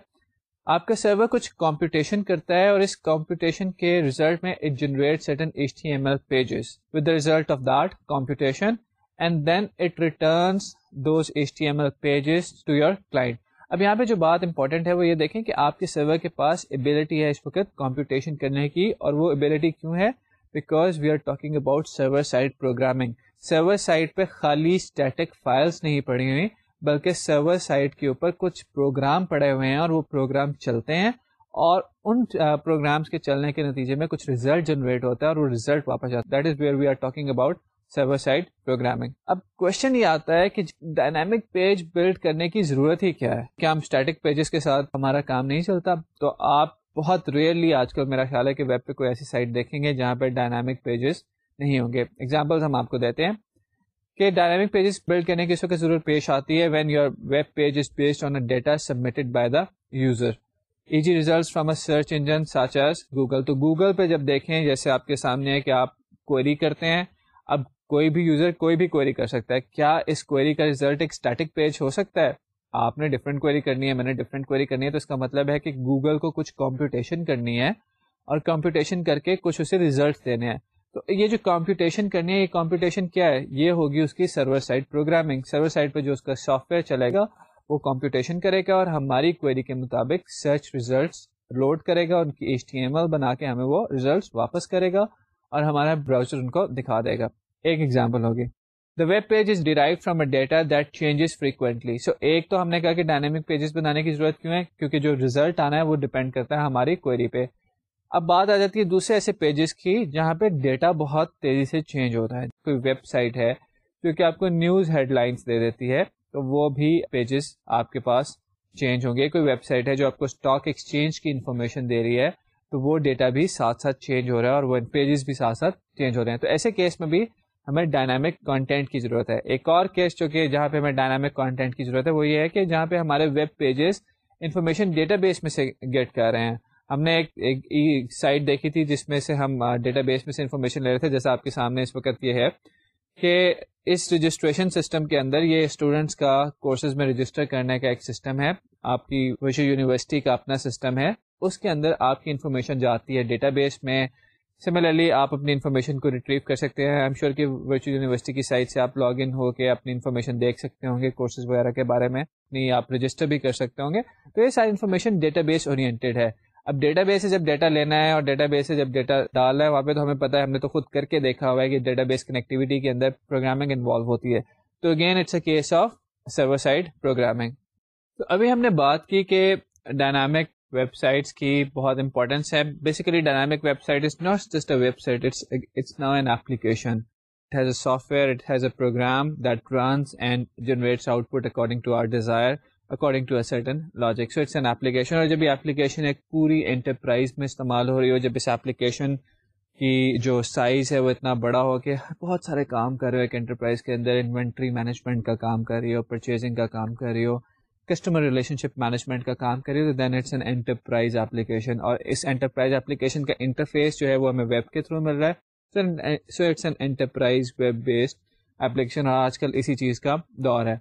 A: آپ کا سرور کچھ کمپیوٹیشن کرتا ہے اور اس کمپیوٹیشن کے ریزلٹ میں it generate certain H T M L pages with the result of that computation and then it returns those H T M L pages to your client اب یہاں پہ جو بات امپورٹنٹ ہے وہ یہ دیکھیں کہ آپ کے سرور کے پاس ابیلٹی ہے اس وقت کمپیوٹیشن کرنے کی اور وہ ابیلٹی کیوں ہے؟ Because we are talking about server side programming server side پہ خالی اسٹیٹک فائلس نہیں پڑی ہوئی، بلکہ سرور سائٹ کے اوپر کچھ پروگرام پڑے ہوئے ہیں اور وہ پروگرام چلتے ہیں اور ان پروگرامس کے چلنے کے نتیجے میں کچھ ریزلٹ جنریٹ ہوتا ہے اور وہ ریزلٹ واپس that is where we are talking about server side programming. اب کوشچن یہ آتا ہے کہ ڈائنامک پیج بلڈ کرنے کی ضرورت ہی کیا ہے؟ کیا ہم اسٹیٹک پیجز کے ساتھ ہمارا کام نہیں چلتا؟ تو آپ بہت ریئرلی آج کل میرا خیال ہے کہ ویب پہ کوئی ایسی سائٹ دیکھیں گے جہاں پہ ڈائنامک پیجز نہیں ہوں گے۔ ایگزامپل ہم آپ کو دیتے ہیں کہ ڈائنامک پیجز بلڈ کرنے کی اس وقت ضرورت پیش آتی ہے when your web page is based on a data submitted by the user easy result from a search engine such as Google تو گوگل پہ جب دیکھیں جیسے آپ کے سامنے ہے کہ آپ کوئری کرتے ہیں، اب کوئی بھی یوزر کوئی بھی کوئری کر سکتا ہے۔ کیا اس کوئری کا ریزلٹ ایک اسٹیٹک پیج ہو سکتا ہے؟ آپ نے ڈفرینٹ کوئری کرنی ہے، میں نے ڈفرینٹ کوئری کرنی ہے، تو اس کا مطلب ہے کہ گوگل کو کچھ کمپیوٹیشن کرنی ہے اور کمپیوٹیشن کر کے کچھ اسے ریزلٹ دینے ہیں۔ تو یہ جو کمپیوٹیشن کرنی ہے، یہ کمپیوٹیشن کیا ہے؟ یہ ہوگی اس کی server side programming server side پہ جو اس کا سافٹ ویئر چلے گا، وہ کمپیوٹیشن کرے گا اور ہماری کوئری کے مطابق سرچ ریزلٹس لوڈ کرے گا، ان کی ایچ ٹی ایم ایل بنا کے ہمیں وہ ریزلٹس واپس کرے گا اور ہمارا براؤزر ان کو دکھا دے گا۔ ایک ایگزامپل ہوگی۔ The web page is derive from a data that changes frequently so ایک تو ہم نے کہا کہ ڈائنامک پیجز بنانے کی ضرورت کیوں ہے؟ کیونکہ جو ریزلٹ آنا ہے وہ ڈپینڈ کرتا ہے ہماری کوئری پہ۔ اب بات آ جاتی ہے دوسرے ایسے پیجز کی جہاں پہ ڈیٹا بہت تیزی سے چینج ہوتا ہے۔ کوئی ویب سائٹ ہے جو کہ آپ کو نیوز ہیڈ لائنس دے دیتی ہے، تو وہ بھی پیجز آپ کے پاس چینج ہوں گے۔ کوئی ویب سائٹ ہے جو آپ کو اسٹاک ایکسچینج کی انفارمیشن دے رہی ہے، تو وہ ڈیٹا بھی ساتھ ساتھ چینج ہو رہا ہے اور وہ پیجز بھی ساتھ ساتھ چینج ہو رہے ہیں۔ تو ایسے کیس میں بھی ہمیں ڈائنامک کانٹینٹ کی ضرورت ہے۔ ایک اور کیس جو کہ جہاں پہ ہمیں ڈائنامک کانٹینٹ کی ضرورت ہے وہ یہ ہے کہ جہاں پہ ہمارے web pages information data base میں سے گیٹ کر رہے ہیں۔ ہم نے ایک ایک سائٹ دیکھی تھی جس میں سے ہم ڈیٹا بیس میں سے انفارمیشن لے رہے تھے، جیسا آپ کے سامنے اس وقت یہ ہے کہ اس رجسٹریشن سسٹم کے اندر یہ اسٹوڈینٹس کا کورسز میں رجسٹر کرنے کا ایک سسٹم ہے۔ آپ کی وشو یونیورسٹی کا اپنا سسٹم ہے۔ اس کے اندر آپ کی انفارمیشن جاتی ہے۔ ڈیٹا بیس میں سملرلی آپ اپنی انفارمیشن کو ریٹریو کر سکتے ہیں. ایم شیور کہ ورچوئل یونیورسٹی کی سائٹ سے آپ لاگ ان ہو کے اپنی انفارمیشن دیکھ سکتے ہوں گے کورسز وغیرہ کے بارے میں. نہیں، آپ رجسٹر بھی کر سکتے ہوں گے. تو یہ ساری انفارمیشن ڈیٹا بیس اورینٹیڈ ہے. اب ڈیٹا بیس سے جب ڈیٹا لینا ہے اور ڈیٹا بیس سے جب ڈیٹا ڈالنا ہے، وہاں پہ تو ہمیں پتا ہے، ہم نے تو خود کر کے دیکھا ہوا ہے کہ ڈیٹا بیس کنیکٹیوٹی کے اندر پروگرامنگ انوالو ہوتی ہے. تو again it's a case of server side programming تو ابھی ہم نے بات کی کہ ڈائنامک ویب سائٹس کی بہت امپورٹینس ہے۔ Basically dynamic website is not just a website it's now an application it has a software it has a program that runs and generates output according to our desire according to a certain logic so it's an application اور جب یہ application ایک پوری enterprise میں استعمال ہو رہی ہو، جب اس application کی جو سائز ہے وہ اتنا بڑا ہو کہ بہت سارے کام کر رہے ہو، ایک انٹرپرائز کے اندر انوینٹری مینجمنٹ کا کام کر رہی ہو پرچیزنگ کا کام کر رہی ہو کسٹمر ریلیشن شپ مینجمنٹ کا کام کرے تو then it's an enterprise application اور اس انٹرپرائز ایپلیکیشن کا انٹرفیس جو ہے وہ ہمیں ویب کے تھرو مل رہا ہے۔ So it's an enterprise web based application اور آج کل اسی چیز کا دور ہے۔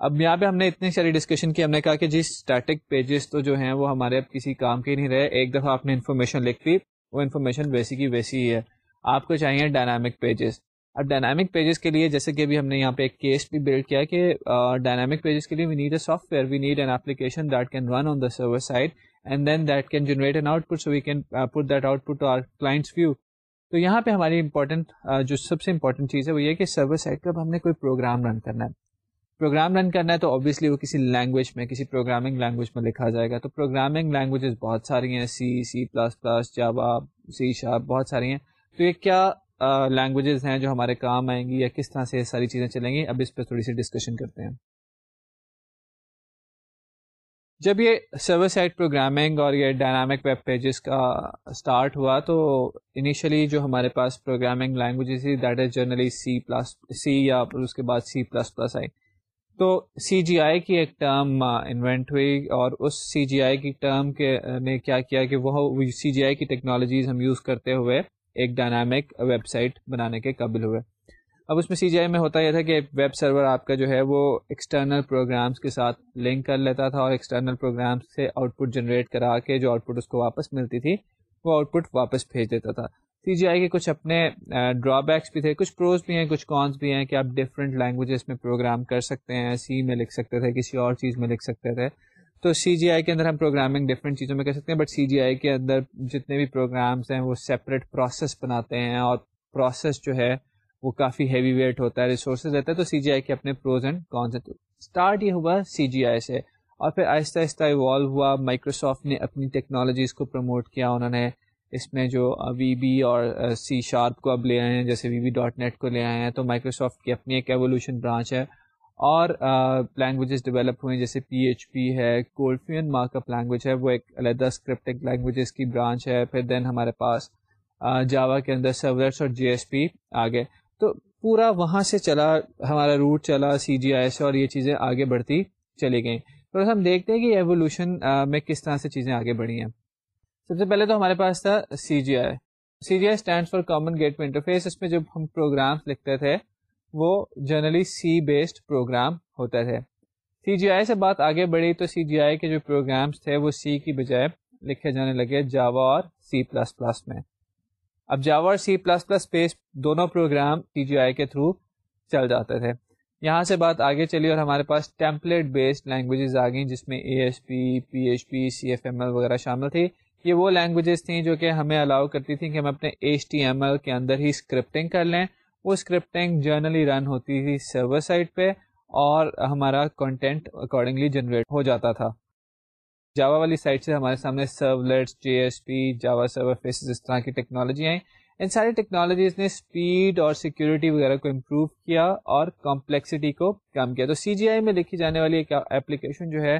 A: اب یہاں پہ ہم نے اتنی ساری ڈسکشن کی، ہم نے کہا کہ جی اسٹیٹک پیجز تو جو ہیں وہ ہمارے اب کسی کام کے نہیں رہے۔ ایک دفعہ آپ نے انفارمیشن لکھ لی، وہ انفارمیشن ویسی کی ویسی ہی ہے۔ آپ کو چاہیے ڈائنامک پیجز اب ڈائنامک پیجز کے لیے جیسے کہ ابھی ہم نے یہاں پہ ایک کیس بھی بلڈ کیا کہ ڈائنامک پیجز کے لیے we need a software we need an application that can run on the server side and then that can generate an output so we can put that output our clients view تو یہاں پہ ہماری important جو سب سے important چیز ہے وہ یہ کہ سرور سائڈ پہ اب ہم نے کوئی پروگرام رن کرنا ہے. پروگرام رن کرنا ہے تو آبویسلی وہ کسی لینگویج میں، کسی پروگرامنگ لینگویج میں لکھا جائے گا. تو پروگرامنگ لینگویجز بہت ساری ہیں C C plus plus Java C sharp بہت ساری ہیں. تو یہ کیا لینگویجز ہیں جو ہمارے کام آئیں گی یا کس طرح سے ساری چیزیں چلیں گی، اب اس پہ تھوڑی سی ڈسکشن کرتے ہیں۔ جب یہ سرور سائٹ پروگرامنگ اور یہ ڈائنامک ویب پیجز کا اسٹارٹ ہوا تو انیشلی جو ہمارے پاس پروگرامنگ لینگویجز تھی that is generally C plus C یا اس کے بعد سی پلس پلس آئی۔ تو سی جی آئی کی ایک ٹرم انوینٹ ہوئی اور اس سی جی آئی کی ٹرم کے نے کیا کیا کہ وہ سی جی آئی کی ٹیکنالوجیز ہم یوز کرتے ہوئے ایک ڈائنامک ویب سائٹ بنانے کے قابل ہوئے۔ اب اس میں سی جی آئی میں ہوتا یہ تھا کہ ویب سرور آپ کا جو ہے وہ ایکسٹرنل پروگرامس کے ساتھ لنک کر لیتا تھا اور ایکسٹرنل پروگرامس سے آؤٹ پٹ جنریٹ کرا کے جو آؤٹ پٹ اس کو واپس ملتی تھی وہ آؤٹ پٹ واپس بھیج دیتا تھا۔ سی جی آئی کے کچھ اپنے ڈرا بیکس بھی تھے، کچھ پروز بھی ہیں، کچھ کونس بھی ہیں کہ آپ ڈفرینٹ لینگویجز میں پروگرام کر سکتے ہیں سی میں لکھ سکتے تھے، کسی اور چیز میں لکھ سکتے تھے۔ تو سی جی آئی کے اندر ہم پروگرامنگ ڈفرینٹ چیزوں میں کر سکتے ہیں بٹ سی جی آئی کے اندر جتنے بھی پروگرامس ہیں، وہ سیپریٹ پروسیس بناتے ہیں اور پروسیس جو ہے، وہ کافی ہیوی ویٹ ہوتا ہے ریسورسز رہتا ہے۔ تو سی جی آئی کے اپنے پروز اینڈ کون سے اسٹارٹ یہ ہوا سی جی آئی سے۔ اور پھر آہستہ آہستہ ایوالو ہوا۔ مائکروسافٹ نے اپنی ٹیکنالوجیز کو پروموٹ کیا۔ انہوں نے اس میں جو وی بی اور سی شارپ کو اب لے آئے ہیں، جیسے وی بی ڈاٹ نیٹ کو لے آئے ہیں۔ تو مائکروسافٹ کی اپنی ایک ایولیوشن برانچ ہے۔ اور لینگویجز ڈیولپ ہوئے جیسے پی ایچ پی ہے کولفین مارک اپ لینگویج ہے، وہ ایک علیحدہ اسکرپٹک لینگویجز کی برانچ ہے، پھر دین ہمارے پاس جاوا کے اندر سروس اور جی ایس پی آگے۔ تو پورا وہاں سے چلا، ہمارا روٹ چلا سی جی آئی ایس اور یہ چیزیں آگے بڑھتی چلی گئیں۔ تو ہم دیکھتے ہیں کہ ایولیوشن میں کس طرح سے چیزیں آگے بڑھی ہیں۔ سب سے پہلے تو ہمارے پاس تھا C G I C G I stand for common gate interface اس میں جب ہم پروگرامس لکھتے تھے وہ جنرلی سی بیسڈ پروگرام ہوتے تھے۔ سی جی آئی سے بات آگے بڑھی تو سی جی آئی کے جو پروگرامس تھے وہ سی کی بجائے لکھے جانے لگے جاوا اور سی پلس پلس میں۔ اب جاوا اور سی پلس پلس بیس دونوں پروگرام سی جی آئی کے تھرو چل جاتے تھے۔ یہاں سے بات آگے چلی اور ہمارے پاس ٹیمپلیٹ بیسڈ لینگویجز آ گئیں جس میں A S P P H P C F M L وغیرہ شامل تھی۔ یہ وہ لینگویجز تھیں جو کہ ہمیں الاؤ کرتی تھیں کہ ہم اپنے ایچ ٹی ایم ایل کے اندر ہی اسکرپٹنگ کر لیں۔ وہ اسکرپٹنگ جرنلی رن ہوتی تھی سرور سائٹ پہ اور ہمارا کنٹینٹ اکارڈنگلی جنریٹ ہو جاتا تھا۔ جاوا والی سائٹ سے ہمارے سامنے سرولیٹس جے ایس پی جاوا سرور فیسز اس طرح کی ٹیکنالوجی آئیں۔ ان ساری ٹیکنالوجیز نے اسپیڈ اور سیکورٹی وغیرہ کو امپروو کیا اور کمپلیکسٹی کو کم کیا۔ تو سی جی آئی میں لکھی جانے والی ایک اپلیکیشن جو ہے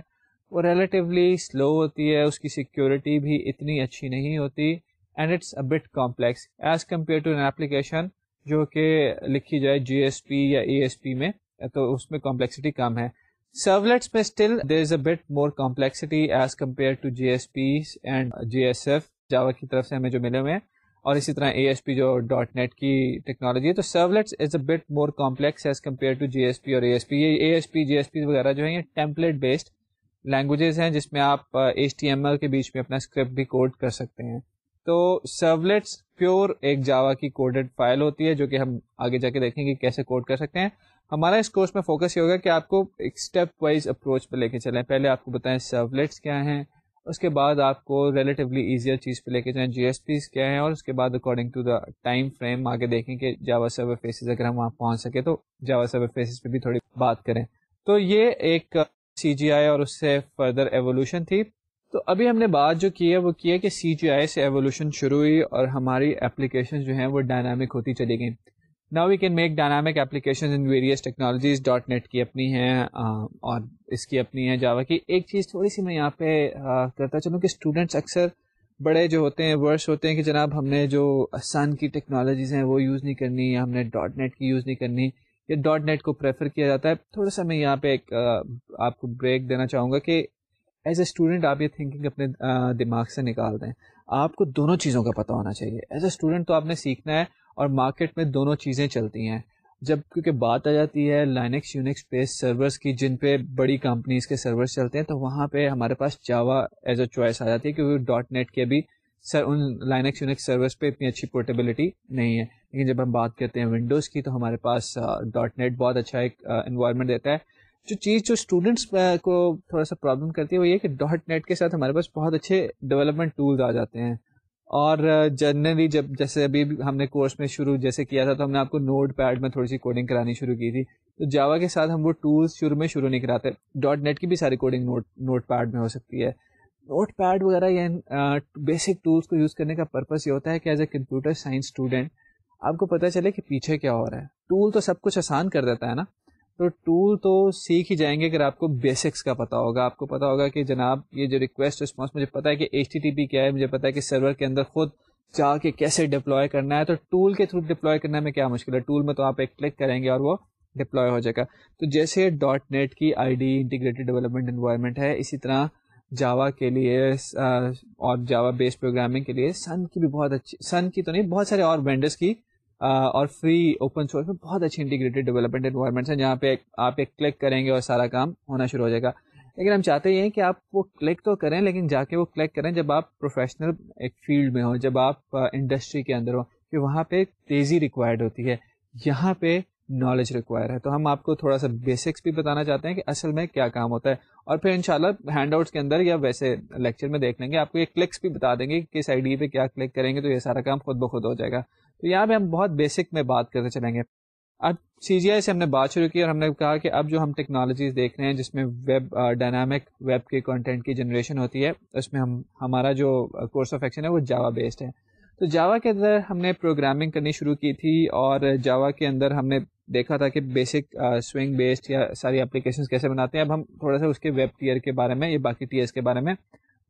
A: وہ ریلیٹیولی سلو ہوتی ہے، اس کی سیکورٹی بھی اتنی اچھی نہیں ہوتی and it's a bit complex as compare to an application جو کہ لکھی جائے جی ایس پی یا اے ایس پی میں، تو اس میں کمپلیکسٹی کم ہے۔ سرولیٹس میں still there is a bit more complexity as compare to J S P and J S F Java کی طرف سے ہمیں جو ملے ہوئے ہیں۔ اور اسی طرح اے ایس پی جو ڈاٹ نیٹ کی ٹیکنالوجی ہے، تو servlets is a bit more complex as compare to J S P اور اے ایس پی یہ اے ایس پی جی ایس پی وغیرہ جو ہیں، یہ ٹیمپلیٹ بیسڈ لینگویجز ہیں، جس میں آپ ایچ ٹی ایم ایل کے بیچ میں اپنا اسکرپٹ بھی کوڈ کر سکتے ہیں۔ تو سرولیٹس پیور ایک جاوا کی کوڈڈ فائل ہوتی ہے جو کہ ہم آگے جا کے دیکھیں گے کیسے کوڈ کر سکتے ہیں۔ ہمارا اس کورس میں فوکس یہ ہوگا کہ آپ کو ایک اسٹیپ وائز اپروچ پہ لے کے چلیں۔ پہلے آپ کو بتائیں سرولیٹس کیا ہیں، اس کے بعد آپ کو ریلیٹیولی ایزیئر چیز پہ لے کے جائیں جی ایس پیز کیا ہیں اور اس کے بعد according to the time frame آگے دیکھیں کہ جاوا سرور فیسز اگر ہم وہاں پہنچ سکے تو جاوا سرور فیسز پہ بھی تھوڑی بات کریں۔ تو یہ ایک سی جی آئی اور اس سے فردر ایولیوشن تھی۔ تو ابھی ہم نے بات جو کی ہے وہ کی ہے کہ سی جی آئی سے ایولیوشن شروع ہوئی اور ہماری اپلیکیشن جو ہیں وہ ڈائنامک ہوتی چلی گئیں۔ نا we can make dynamic application in various technologies dot net کی اپنی ہیں اور اس کی اپنی ہے جاوا کی۔ ایک چیز تھوڑی سی میں یہاں پہ کرتا چلوں کہ اسٹوڈینٹس اکثر بڑے جو ہوتے ہیں ورس ہوتے ہیں کہ جناب ہم نے جو آسان کی ٹیکنالوجیز ہیں وہ یوز نہیں کرنی، یا ہم نے. ڈاٹ نیٹ کی یوز نہیں کرنی، یا. ڈاٹ نیٹ کو پریفر کیا جاتا ہے۔ تھوڑا سا میں یہاں پہ ایک آپ کو بریک دینا چاہوں گا کہ ایز اے اسٹوڈنٹ آپ یہ تھنکنگ اپنے دماغ سے نکال دیں، آپ کو دونوں چیزوں کا پتہ ہونا چاہیے۔ ایز اے اسٹوڈنٹ تو آپ نے سیکھنا ہے اور مارکیٹ میں دونوں چیزیں چلتی ہیں۔ جب کیونکہ بات آ جاتی ہے لائنکس یونکس بیس سرورس کی، جن پہ بڑی کمپنیز کے سرورس چلتے ہیں، تو وہاں پہ ہمارے پاس جاوا ایز اے چوائس آ جاتی ہے کیونکہ ڈاٹ نیٹ کے بھی سر، ان لائنکس یونکس سرورس پہ اتنی اچھی پورٹیبلٹی نہیں ہے۔ لیکن جب ہم بات کرتے ہیں ونڈوز کی، تو ہمارے پاس ڈاٹ نیٹ بہت اچھا ایک انوائرمنٹ دیتا ہے۔ جو چیز جو اسٹوڈنٹس کو تھوڑا سا پرابلم کرتی ہے وہ یہ کہ ڈاٹ نیٹ کے ساتھ ہمارے پاس بہت اچھے ڈیولپمنٹ ٹولز آ جاتے ہیں۔ اور جنرلی جب جیسے ابھی ہم نے کورس میں شروع جیسے کیا تھا تو ہم نے آپ کو نوٹ پیڈ میں تھوڑی سی کوڈنگ کرانی شروع کی تھی۔ تو جاوا کے ساتھ ہم وہ ٹولس شروع میں شروع نہیں کراتے۔ ڈاٹ نیٹ کی بھی ساری کوڈنگ نوٹ نوٹ پیڈ میں ہو سکتی ہے۔ نوٹ پیڈ وغیرہ یا بیسک ٹولس کو یوز کرنے کا پرپز یہ ہوتا ہے کہ as a computer science student آپ کو پتہ چلے کہ پیچھے کیا ہو رہا ہے۔ ٹول تو سب کچھ آسان کر دیتا ہے نا۔ تو ٹول تو سیکھ ہی جائیں گے اگر آپ کو بیسکس کا پتا ہوگا۔ آپ کو پتا ہوگا کہ جناب یہ جو ریکویسٹ رسپانس مجھے پتا ہے کہ ایچ ٹی ٹی پی کیا ہے، مجھے پتا ہے کہ سرور کے اندر خود جا کے کیسے ڈپلوائے کرنا ہے۔ تو ٹول کے تھرو ڈپلوائے کرنے میں کیا مشکل ہے؟ ٹول میں تو آپ ایک کلک کریں گے اور وہ ڈپلوائے ہو جائے گا۔ تو جیسے. ڈاٹ نیٹ کی I D integrated development environment ہے، اسی طرح جاوا کے لیے اور جاوا بیس پروگرامنگ کے لیے۔ سن کی بھی بہت اچھی سن کی تو نہیں، بہت سارے اور وینڈرس کی اور فری اوپن سورس میں بہت اچھی انٹیگریٹڈ ڈیولپمنٹ انوائرمنٹس ہیں جہاں پہ آپ ایک کلک کریں گے اور سارا کام ہونا شروع ہو جائے گا۔ لیکن ہم چاہتے ہیں کہ آپ وہ کلک تو کریں لیکن جا کے وہ کلک کریں جب آپ پروفیشنل ایک فیلڈ میں ہوں، جب آپ انڈسٹری کے اندر ہوں، کہ وہاں پہ تیزی ریکوائرڈ ہوتی ہے، یہاں پہ نالج ریکوائر ہے۔ تو ہم آپ کو تھوڑا سا بیسکس بھی بتانا چاہتے ہیں کہ اصل میں کیا کام ہوتا ہے۔ اور پھر انشاءاللہ ہینڈ آؤٹس کے اندر یا ویسے لیکچر میں دیکھ لیں گے، آپ کو یہ کلکس بھی بتا دیں گے کہ کس آئی ڈی پہ کیا کلک کریں گے تو یہ سارا کام خود بخود ہو جائے گا۔ تو یہاں پہ ہم بہت بیسک میں بات کرتے چلیں گے۔ اب سی جی آئی سے ہم نے بات شروع کی اور ہم نے کہا کہ اب جو ہم ٹیکنالوجیز دیکھ رہے ہیں جس میں ویب ڈائنامک ویب کے کانٹینٹ کی جنریشن ہوتی ہے، اس میں ہم ہمارا جو کورس آف ایکشن ہے وہ جاوا بیسڈ ہے۔ تو جاوا کے اندر ہم نے پروگرامنگ کرنی شروع کی تھی اور جاوا کے اندر ہم نے دیکھا تھا کہ بیسک سوئنگ بیسڈ یا ساری اپلیکیشن کیسے بناتے ہیں۔ اب ہم تھوڑا سا اس کے ویب ٹیئر کے بارے میں یا باقی ٹیئرس کے بارے میں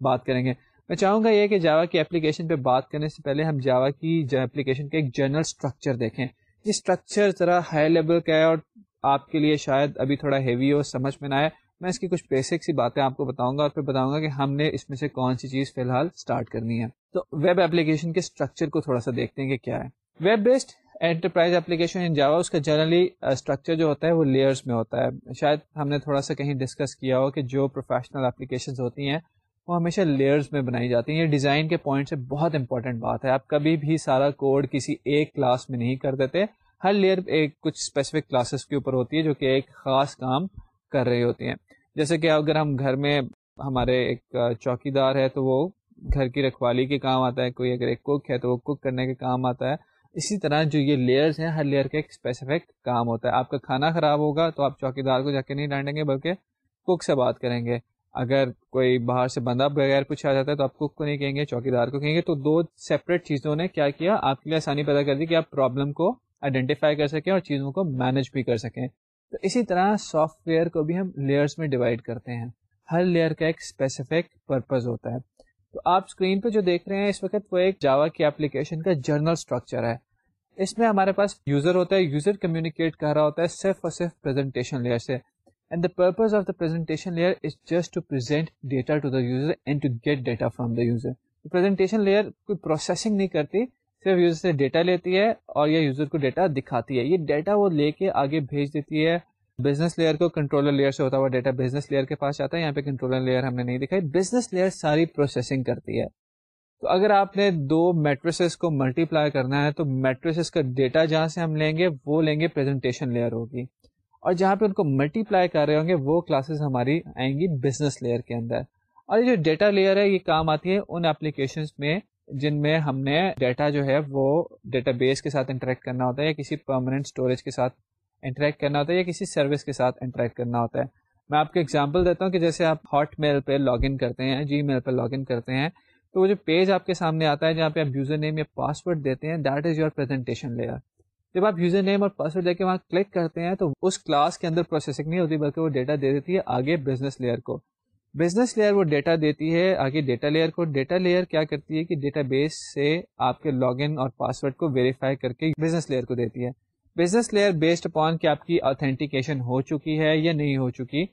A: بات کریں گے۔ میں چاہوں گا یہ کہ جاوا کی اپلیکیشن پہ بات کرنے سے پہلے ہم جاوا کی اپلیکیشن کے ایک جنرل اسٹرکچر دیکھیں۔ یہ اسٹرکچر ذرا ہائی لیول کا ہے اور آپ کے لیے شاید ابھی تھوڑا ہیوی ہو، سمجھ میں نہ آئے۔ میں اس کی کچھ بیسک سی باتیں آپ کو بتاؤں گا اور پھر بتاؤں گا کہ ہم نے اس میں سے کون سی چیز فی الحال اسٹارٹ کرنی ہے۔ تو ویب اپلیکیشن کے اسٹرکچر کو تھوڑا سا دیکھتے ہیں کہ کیا ہے۔ Web based enterprise application in Java اس کا جنرلی اسٹرکچر uh, جو ہوتا ہے وہ لیئرس میں ہوتا ہے۔ شاید ہم نے تھوڑا سا کہیں ڈسکس کیا ہو کہ جو پروفیشنل اپلیکیشن ہوتی ہیں وہ ہمیشہ لیئرز میں بنائی جاتی ہیں۔ یہ ڈیزائن کے پوائنٹ سے بہت امپورٹنٹ بات ہے۔ آپ کبھی بھی سارا کوڈ کسی ایک کلاس میں نہیں کر دیتے۔ ہر لیئر ایک کچھ اسپیسیفک کلاسز کے اوپر ہوتی ہے جو کہ ایک خاص کام کر رہی ہوتی ہیں۔ جیسے کہ اگر ہم گھر میں ہمارے ایک چوکی دار ہے تو وہ گھر کی رکھوالی کے کام آتا ہے۔ کوئی اگر ایک کوک ہے تو وہ کوک کرنے کے کام آتا ہے۔ اسی طرح جو یہ لیئرز ہیں، ہر لیئر کا ایک اسپیسیفک کام ہوتا ہے۔ آپ کا کھانا خراب ہوگا تو آپ چوکی دار کو جا کے نہیں ڈانٹیں گے، بلکہ کوک سے بات کریں گے۔ اگر کوئی باہر سے بندہ بغیر کچھ آ جاتا ہے تو آپ کوک کو نہیں کہیں گے چوکی دار کو کہیں گے۔ تو دو سیپریٹ چیزوں نے کیا کیا؟ آپ کے لیے آسانی پیدا کر دی کہ آپ پرابلم کو آئیڈینٹیفائی کر سکیں اور چیزوں کو مینج بھی کر سکیں۔ تو اسی طرح سافٹ ویئر کو بھی ہم لیئرس میں ڈیوائڈ کرتے ہیں۔ ہر لیئر کا ایک اسپیسیفک پرپز ہوتا ہے۔ تو آپ اسکرین پہ جو دیکھ رہے ہیں، اس وقت وہ ایک جاوا کی اپلیکیشن کا جرنل اسٹرکچر ہے۔ اس میں ہمارے پاس یوزر ہوتا ہے یوزر کمیونیکیٹ کر رہا ہوتا ہے صرف اور صرف پریزنٹیشن لیئر سے۔ And the purpose of the presentation layer is just to present data to the user and to get data from the user presentation layer کوئی پروسیسنگ نہیں کرتی، صرف یوزر سے ڈیٹا لیتی ہے اور یہ یوزر کو ڈیٹا دکھاتی ہے۔ یہ ڈیٹا وہ لے کے آگے بھیج دیتی ہے۔ بزنس لیئر کو کنٹرولر لیئر سے ہوتا ہوا ڈیٹا بزنس لیئر کے پاس آتا ہے۔ یہاں پہ کنٹرولر لیئر ہم نے نہیں دکھائی۔ بزنس لیئر ساری پروسیسنگ کرتی ہے۔ تو اگر آپ نے دو میٹریسز کو ملٹی پلائی کرنا ہے تو میٹریسز کا ڈیٹا جہاں سے ہم لیں گے، وہ لیں گے پریزنٹیشن لیئر ہوگی۔ اور جہاں پہ ان کو ملٹی پلائی کر رہے ہوں گے، وہ کلاسز ہماری آئیں گی بزنس لیئر کے اندر۔ اور یہ جو ڈیٹا لیئر ہے، یہ کام آتی ہے ان اپلیکیشنس میں جن میں ہم نے ڈیٹا جو ہے، وہ ڈیٹا بیس کے ساتھ انٹریکٹ کرنا ہوتا ہے یا کسی پرماننٹ اسٹوریج کے ساتھ انٹریکٹ کرنا ہوتا ہے یا کسی سروس کے ساتھ انٹریکٹ کرنا ہوتا ہے۔ میں آپ کو ایگزامپل دیتا ہوں کہ جیسے آپ ہاٹ میل پہ لاگ ان کرتے ہیں جی میل پہ لاگ ان کرتے ہیں، تو وہ جو پیج آپ کے سامنے آتا ہے جہاں پہ آپ یوزر نیم یا پاسورڈ دیتے ہیں that is your presentation layer جب آپ یوزر نیم اور پاسورڈ دے کے وہاں کلک کرتے ہیں تو اس کلاس کے اندر پروسیسنگ نہیں ہوتی، بلکہ وہ ڈیٹا دے دیتی ہے آگے بزنس لیئر کو۔ بزنس لیئر وہ ڈیٹا دیتی ہے، آگے ڈیٹا لیئر کو۔ ڈیٹا لیئر کیا کرتی ہے کہ ڈیٹا بیس سے آپ کے لاگ ان اور پاسورڈ کو ویریفائی کر کے بزنس لیئر کو دیتی ہے۔ بزنس لیئر بیسڈ اپان کہ آپ کی اتھینٹیکیشن ہو چکی ہے یا نہیں ہو چکی۔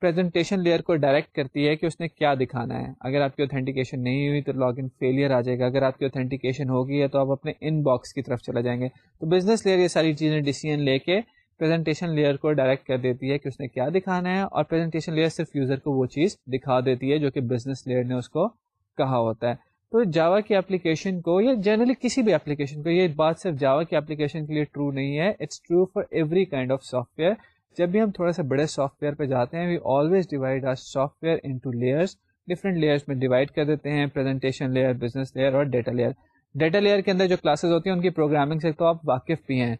A: پریزنٹیشن لیئر کو ڈائریکٹ کرتی ہے کہ اس نے کیا دکھانا ہے۔ اگر آپ کی اوتھینٹیکیشن نہیں ہوئی تو لاگ ان فیلئر آ جائے گا۔ اگر آپ کی اوتھینٹیکیشن ہوگی ہے تو آپ اپنے ان باکس کی طرف چلے جائیں گے۔ تو بزنس لیئر یہ ساری چیزیں ڈیسیزن لے کے پریزنٹیشن لیئر کو ڈائریکٹ کر دیتی ہے کہ اس نے کیا دکھانا ہے اور پریزنٹیشن لیئر صرف یوزر کو وہ چیز دکھا دیتی ہے جو کہ بزنس لیئر نے اس کو کہا ہوتا ہے۔ تو جاوا کی اپلیکیشن کو یا جنرلی کسی بھی اپلیکیشن کو، یہ بات صرف جاوا کی اپلیکیشن کے لیے ٹرو نہیں ہے۔ It's true for every kind of software جب بھی ہم تھوڑے سے بڑے سافٹ ویئر پہ جاتے ہیں we always divide our software into layers different layers میں ڈیوائڈ کر دیتے ہیں پریزنٹیشن لیئر بزنس لیئر اور ڈیٹا لیئر ڈیٹا لیئر کے اندر جو کلاسز ہوتی ہیں، ان کی پروگرامنگ سے تو آپ واقف بھی ہیں۔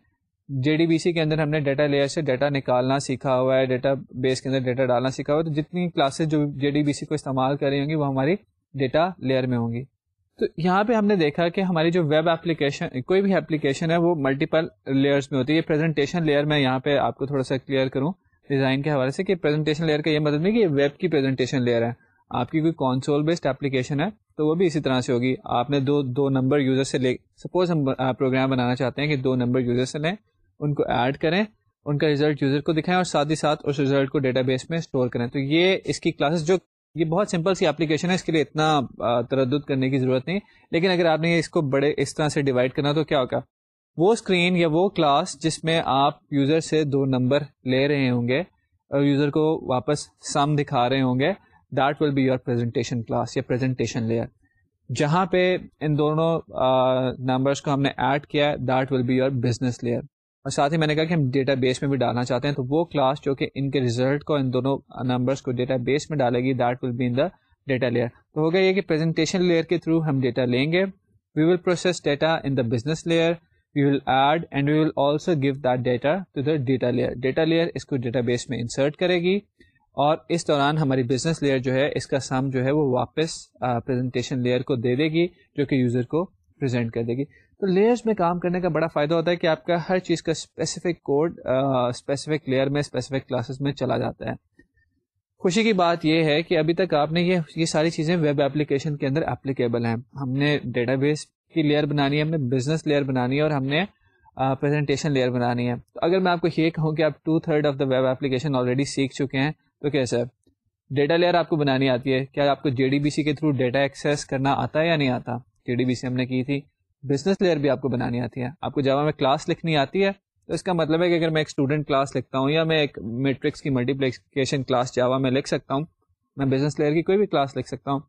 A: جے ڈی بی سی کے اندر ہم نے ڈیٹا لیئر سے ڈیٹا نکالنا سیکھا ہوا ہے ڈیٹا بیس کے اندر ڈیٹا ڈالنا سیکھا ہوا ہے۔ تو جتنی کلاسز جو جے ڈی بی سی کو استعمال کر رہی ہوں گی، وہ ہماری ڈیٹا لیئر میں ہوں گی۔ تو یہاں پہ ہم نے دیکھا کہ ہماری جو ویب اپلیکیشن، کوئی بھی اپلیکیشن ہے، وہ ملٹیپل لیئرس میں ہوتی ہے۔ پریزنٹیشن لیئر میں یہاں پہ آپ کو تھوڑا سا کلیئر کروں ڈیزائن کے حوالے سے کہ پریزنٹیشن لیئر کا یہ مطلب نہیں کہ یہ ویب کی پریزنٹیشن لیئر ہے۔ آپ کی کوئی کانسول بیسڈ اپلیکیشن ہے تو وہ بھی اسی طرح سے ہوگی۔ آپ نے دو دو نمبر یوزر سے لے سپوز ہم پروگرام بنانا چاہتے ہیں کہ دو نمبر یوزر سے لیں، ان کو ایڈ کریں، ان کا ریزلٹ یوزر کو دکھائیں اور ساتھ ہی ساتھ اس ریزلٹ کو ڈیٹا بیس میں اسٹور کریں۔ تو یہ اس کی کلاسز جو یہ بہت سمپل سی اپلیکیشن ہے، اس کے لیے اتنا تردد کرنے کی ضرورت نہیں۔ لیکن اگر آپ نے اس کو بڑے، اس طرح سے ڈیوائڈ کرنا تو کیا ہوگا؟ وہ اسکرین یا وہ کلاس جس میں آپ یوزر سے دو نمبر لے رہے ہوں گے اور یوزر کو واپس سم دکھا رہے ہوں گے that will be your presentation class یا پریزنٹیشن لیئر جہاں پہ ان دونوں نمبرس کو ہم نے ایڈ کیا that will be your business layer اور ساتھ ہی میں نے کہا کہ ہم ڈیٹا بیس میں بھی ڈالنا چاہتے ہیں، تو وہ کلاس جو کہ ان کے ریزلٹ کو، ان دونوں نمبرس کو ڈیٹا بیس میں ڈالے گی that will be in the data layer تو ہوگا یہ کہ پریزنٹیشن لیئر کے تھرو ہم ڈیٹا لیں گے۔ We will process data in the business layer we will add and we will also give that data to the data layer data layer اس کو data base میں انسرٹ کرے گی۔ اور اس دوران ہماری بزنس لیئر جو ہے، اس کا سم جو ہے وہ واپس پریزنٹیشن لیئر کو دے دے گی، جو کہ یوزر کو پریزنٹ کر دے گی۔ تو لیئرس میں کام کرنے کا بڑا فائدہ ہوتا ہے کہ آپ کا ہر چیز کا اسپیسیفک کوڈ اسپیسیفک لیئر میں اسپیسیفک کلاسز میں چلا جاتا ہے۔ خوشی کی بات یہ ہے کہ ابھی تک آپ نے یہ یہ ساری چیزیں ویب اپلیکیشن کے اندر اپلیکیبل ہیں۔ ہم نے ڈیٹا بیس کی لیئر بنانی ہے، ہم نے بزنس لیئر بنانی ہے اور ہم نے پریزنٹیشن لیئر بنانی ہے۔ تو اگر میں آپ کو یہ کہوں کہ آپ two third of the web application already سیکھ چکے ہیں، تو کیسے ڈیٹا لیئر آپ کو بنانی آتی ہے۔ کیا آپ کو جے ڈی بی سی کے تھرو ڈیٹا ایکسیس کرنا آتا ہے یا نہیں آتا؟ جے ڈی بی سی ہم نے کی تھی۔ بزنس لیئر بھی آپ کو بنانی آتی ہے۔ آپ کو جاوا میں کلاس لکھنی آتی ہے، تو اس کا مطلب ہے کہ اگر میں ایک اسٹوڈنٹ کلاس لکھتا ہوں یا میں ایک میٹرکس کی ملٹیپلیکیشن کلاس جاوا میں لکھ سکتا ہوں، میں بزنس لیئر کی کوئی بھی کلاس لکھ سکتا ہوں۔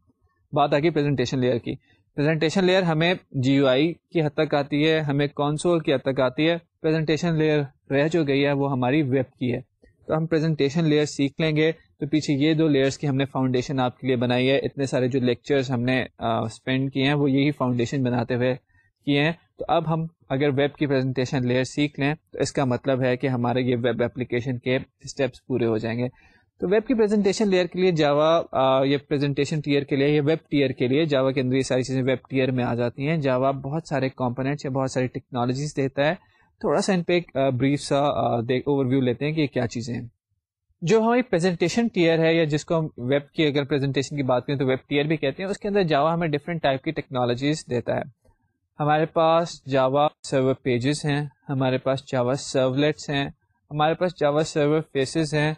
A: بات آ گئی پریزنٹیشن لیئر کی۔ پریزنٹیشن لیئر ہمیں جی یو آئی کی حد تک آتی ہے، ہمیں کونسول کی حد تک آتی ہے۔ پریزنٹیشن لیئر رہ جو گئی ہے، وہ ہماری ویب کی ہے۔ تو ہم پریزنٹیشن لیئر سیکھ لیں گے۔ تو پیچھے یہ دو لیئرس کی ہم نے فاؤنڈیشن آپ کے لیے بنائی ہے۔ اتنے سارے جو لیکچرس ہم نے اسپینڈ کیے ہیں، وہ یہی فاؤنڈیشن بناتے ہوئے کیے ہیں۔ تو اب ہم اگر ویب کی پریزنٹیشن لیئر سیکھ لیں، تو اس کا مطلب ہے کہ ہمارے یہ ویب اپلیکیشن کے اسٹیپس پورے ہو جائیں گے۔ تو ویب کی پریزنٹیشن لیئر کے لیے جاوا یہ پریزنٹیشن ٹیئر کے لیے، یہ ویب ٹیئر کے لیے جاوا کے اندر یہ ساری چیزیں ویب ٹیئر میں آ جاتی ہیں۔ جاوا بہت سارے کمپوننٹس یا بہت ساری ٹیکنالوجیز دیتا ہے۔ تھوڑا سا ان پہ ایک بریف سا اوور ویو لیتے ہیں کہ یہ کیا چیزیں ہیں۔ جو ہماری پریزنٹیشن ٹیئر ہے یا جس کو ہم ویب کی اگر پریزنٹیشن کی بات کریں تو ویب ٹیئر بھی کہتے ہیں، اس کے اندر جاوا ہمیں ڈفرنٹ ٹائپ کی ٹیکنالوجیز دیتا ہے۔ ہمارے پاس جاوا سرور پیجز ہیں، ہمارے پاس جاوا سرولیٹس ہیں، ہمارے پاس جاوا سرور فیسز ہیں،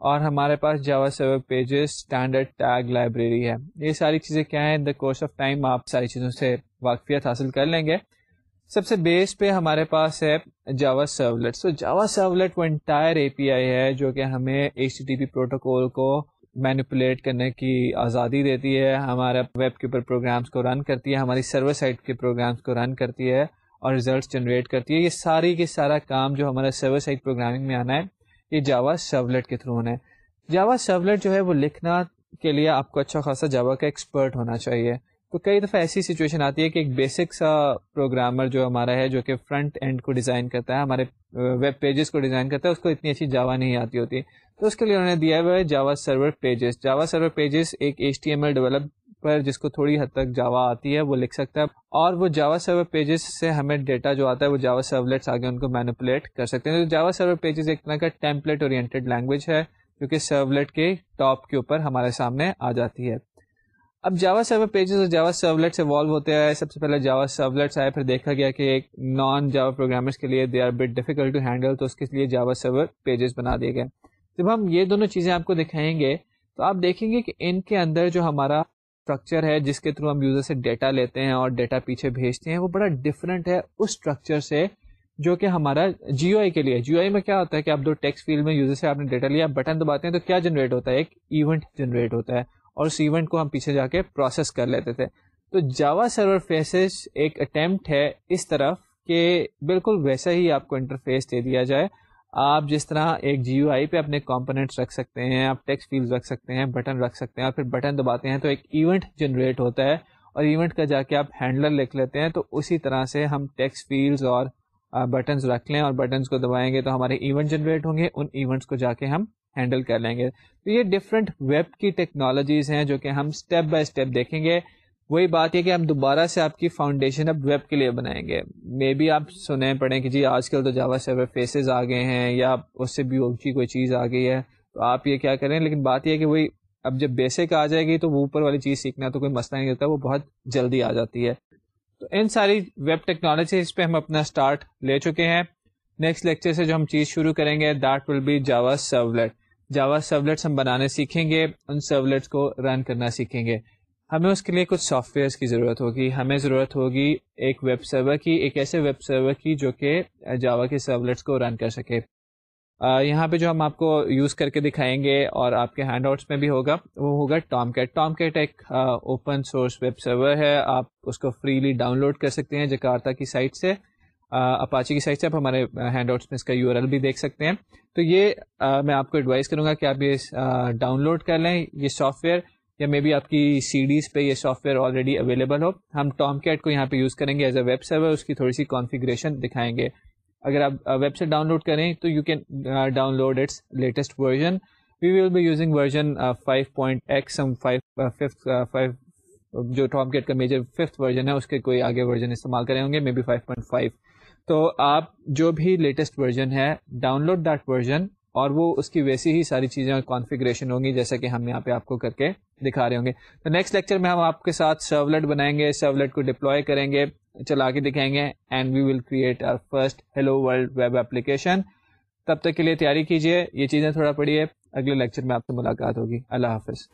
A: اور ہمارے پاس Java server pages standard tag library ہے۔ یہ ساری چیزیں کیا ہیں؟ In the course of time آپ ساری چیزوں سے واقفیت حاصل کر لیں گے۔ سب سے بیس پہ ہمارے پاس ہے Java servlet so Java servlet وہ انٹائر اے پی آئی ہے جو کہ ہمیں ایچ ٹی پی پروٹوکول کو مینیپولیٹ کرنے کی آزادی دیتی ہے، ہمارے ویب کے اوپر پروگرامس کو رن کرتی ہے، ہماری سرور سائٹ کے پروگرامس کو رن کرتی ہے اور ریزلٹس جنریٹ کرتی ہے۔ یہ ساری کے سارا کام جو ہمارا سرور سائٹ پروگرامنگ میں آنا ہے، یہ جاوا سرولیٹ کے تھرو ہونا ہے۔ جاوا سرولیٹ جو ہے وہ لکھنا کے لیے آپ کو اچھا خاصا جاوا کا ایکسپرٹ ہونا چاہیے۔ تو کئی دفعہ ایسی سچویشن آتی ہے کہ ایک بیسک سا پروگرامر جو ہمارا ہے، جو کہ فرنٹ اینڈ کو ڈیزائن کرتا ہے، ہمارے ویب پیجز کو ڈیزائن کرتا ہے، اس کو اتنی اچھی جاوا نہیں آتی ہوتی۔ تو اس کے لیے انہوں نے دیا ہوا ہے Java server pages Java server pages ایک H T M L develop پر جس کو تھوڑی حد تک جاوا آتی ہے، وہ لکھ سکتا ہے۔ اور وہ جاوا سرور پیجز سے ہمیں ڈیٹا جو آتا ہے، وہ جاوا سرولیٹس آگے ان کو مینوپولیٹ کر سکتے ہیں۔ تو جاوا سرور پیجز ایک طرح کا ٹیمپلیٹ اورینٹیڈ لینگویج ہے، جو کہ سرولیٹ کے ٹاپ کے اوپر ہمارے سامنے آ جاتی ہے۔ اب جاوا سرور پیجز اور جاوا سرولیٹس ایوالو ہوتے ہیں۔ سب سے پہلے جاوا سرولیٹس آئے، پھر دیکھا گیا کہ ایک نان جاوا پروگرامرس کے لیے they are bit difficult to handle تو اس کے لیے جاوا سرور پیجز بنا دیے گئے۔ جب ہم یہ دونوں چیزیں آپ کو دکھائیں گے، تو آپ دیکھیں گے کہ ان کے اندر جو ہمارا اسٹرکچر ہے، جس کے تھرو ہم یوزر سے ڈیٹا لیتے ہیں اور ڈیٹا پیچھے بھیجتے ہیں، وہ بڑا ڈفرینٹ ہے اس اسٹرکچر سے جو کہ ہمارا جیو آئی کے لیے۔ جیو آئی میں کیا ہوتا ہے کہ آپ دو ٹیکس فیلڈ میں یوزر سے آپ نے ڈیٹا لیا بٹن دباتے ہیں تو کیا جنریٹ ہوتا ہے؟ ایک ایونٹ جنریٹ ہوتا ہے۔ اور اس ایونٹ کو ہم پیچھے جا کے پروسیس کر لیتے تھے۔ تو جاوا سرور فیسز ایک اٹمپٹ ہے اس طرف کہ بالکل ویسا ہی آپ کو انٹرفیس دے دیا جائے۔ آپ جس طرح ایک جی یو آئی پہ اپنے کمپوننٹس رکھ سکتے ہیں، آپ ٹیکس فیلڈ رکھ سکتے ہیں بٹن رکھ سکتے ہیں اور پھر بٹن دباتے ہیں تو ایک ایونٹ جنریٹ ہوتا ہے۔ اور ایونٹ کا جا کے آپ ہینڈلر لکھ لیتے ہیں تو اسی طرح سے ہم ٹیکس فیلڈز اور بٹنس رکھ لیں اور بٹنس کو دبائیں گے تو ہمارے ایونٹ جنریٹ ہوں گے۔ ان ایونٹس کو جا کے ہم ہینڈل کر لیں گے۔ تو یہ ڈفرینٹ ویب کی ٹیکنالوجیز ہیں جو کہ ہم اسٹیپ بائی اسٹیپ دیکھیں گے۔ وہی بات ہے کہ ہم دوبارہ سے آپ کی فاؤنڈیشن اب ویب کے لیے بنائیں گے۔ مے بی آپ سنیں پڑیں کہ جی آج کل تو جاوا سرور فیسز آ گئے ہیں یا اس سے بھی اونچی کوئی چیز آ گئی ہے۔ تو آپ یہ کیا کریں؟ لیکن بات یہ ہے کہ وہی اب جب بیسک آ جائے گی تو وہ اوپر والی چیز سیکھنا تو کوئی مسئلہ نہیں ہوتا، وہ بہت جلدی آ جاتی ہے۔ تو ان ساری ویب ٹیکنالوجیز پہ ہم اپنا اسٹارٹ لے چکے ہیں۔ نیکسٹ لیکچر سے جو ہم چیز شروع کریں گے that will be Java servlet Java servlets ہم بنانے سیکھیں گے، ان سرولیٹس کو رن کرنا سیکھیں گے۔ ہمیں اس کے لیے کچھ سافٹ ویئرس کی ضرورت ہوگی۔ ہمیں ضرورت ہوگی ایک ویب سرور کی، ایک ایسے ویب سرور کی جو کہ جاوا کے سرولیٹس کو رن کر سکے۔ یہاں پہ جو ہم آپ کو یوز کر کے دکھائیں گے اور آپ کے ہینڈ آؤٹس میں بھی ہوگا، وہ ہوگا ٹام کیٹ ٹام کیٹ ایک اوپن سورس ویب سرور ہے۔ آپ اس کو فریلی ڈاؤن لوڈ کر سکتے ہیں جکارتا کی سائٹ سے۔ اپاچی کی سائٹ سے آپ ہمارے ہینڈ آؤٹس میں اس کا یو آر ایل بھی دیکھ سکتے ہیں۔ تو یہ میں آپ کو ایڈوائز کروں گا کہ آپ یہ ڈاؤن لوڈ کر لیں یہ سافٹ ویئر، یا مے بی آپ کی سی ڈیز پہ یہ سافٹ ویئر آلریڈی اویلیبل ہو۔ ہم ٹام کیٹ کو یہاں پہ یوز کریں گے ایز اے ویب سرور اس کی تھوڑی سی کانفیگریشن دکھائیں گے۔ اگر آپ ویب سے ڈاؤن لوڈ کریں تو you can download its latest version we will be using version five point x ہم ففتھ فائیو جو ٹام کیٹ کا میجر ففتھ ورژن ہے، اس کے کوئی آگے ورژن استعمال کریں ہوں گے maybe five point five تو آپ جو بھی لیٹسٹ ورژن ہے ڈاؤن لوڈ دیٹ ورژن اور وہ اس کی ویسی ہی ساری چیزیں کانفیگریشن ہوں گی جیسا کہ ہم یہاں پہ آپ کو کر کے دکھا رہے ہوں گے۔ تو نیکسٹ لیکچر میں ہم آپ کے ساتھ سرولیٹ بنائیں گے سرولیٹ کو ڈپلوائے کریں گے، چلا کے دکھائیں گے and we will create our first hello world web application تب تک کے لیے تیاری کیجیے یہ چیزیں تھوڑا پڑھیے۔ اگلے لیکچر میں آپ سے ملاقات ہوگی۔ اللہ حافظ۔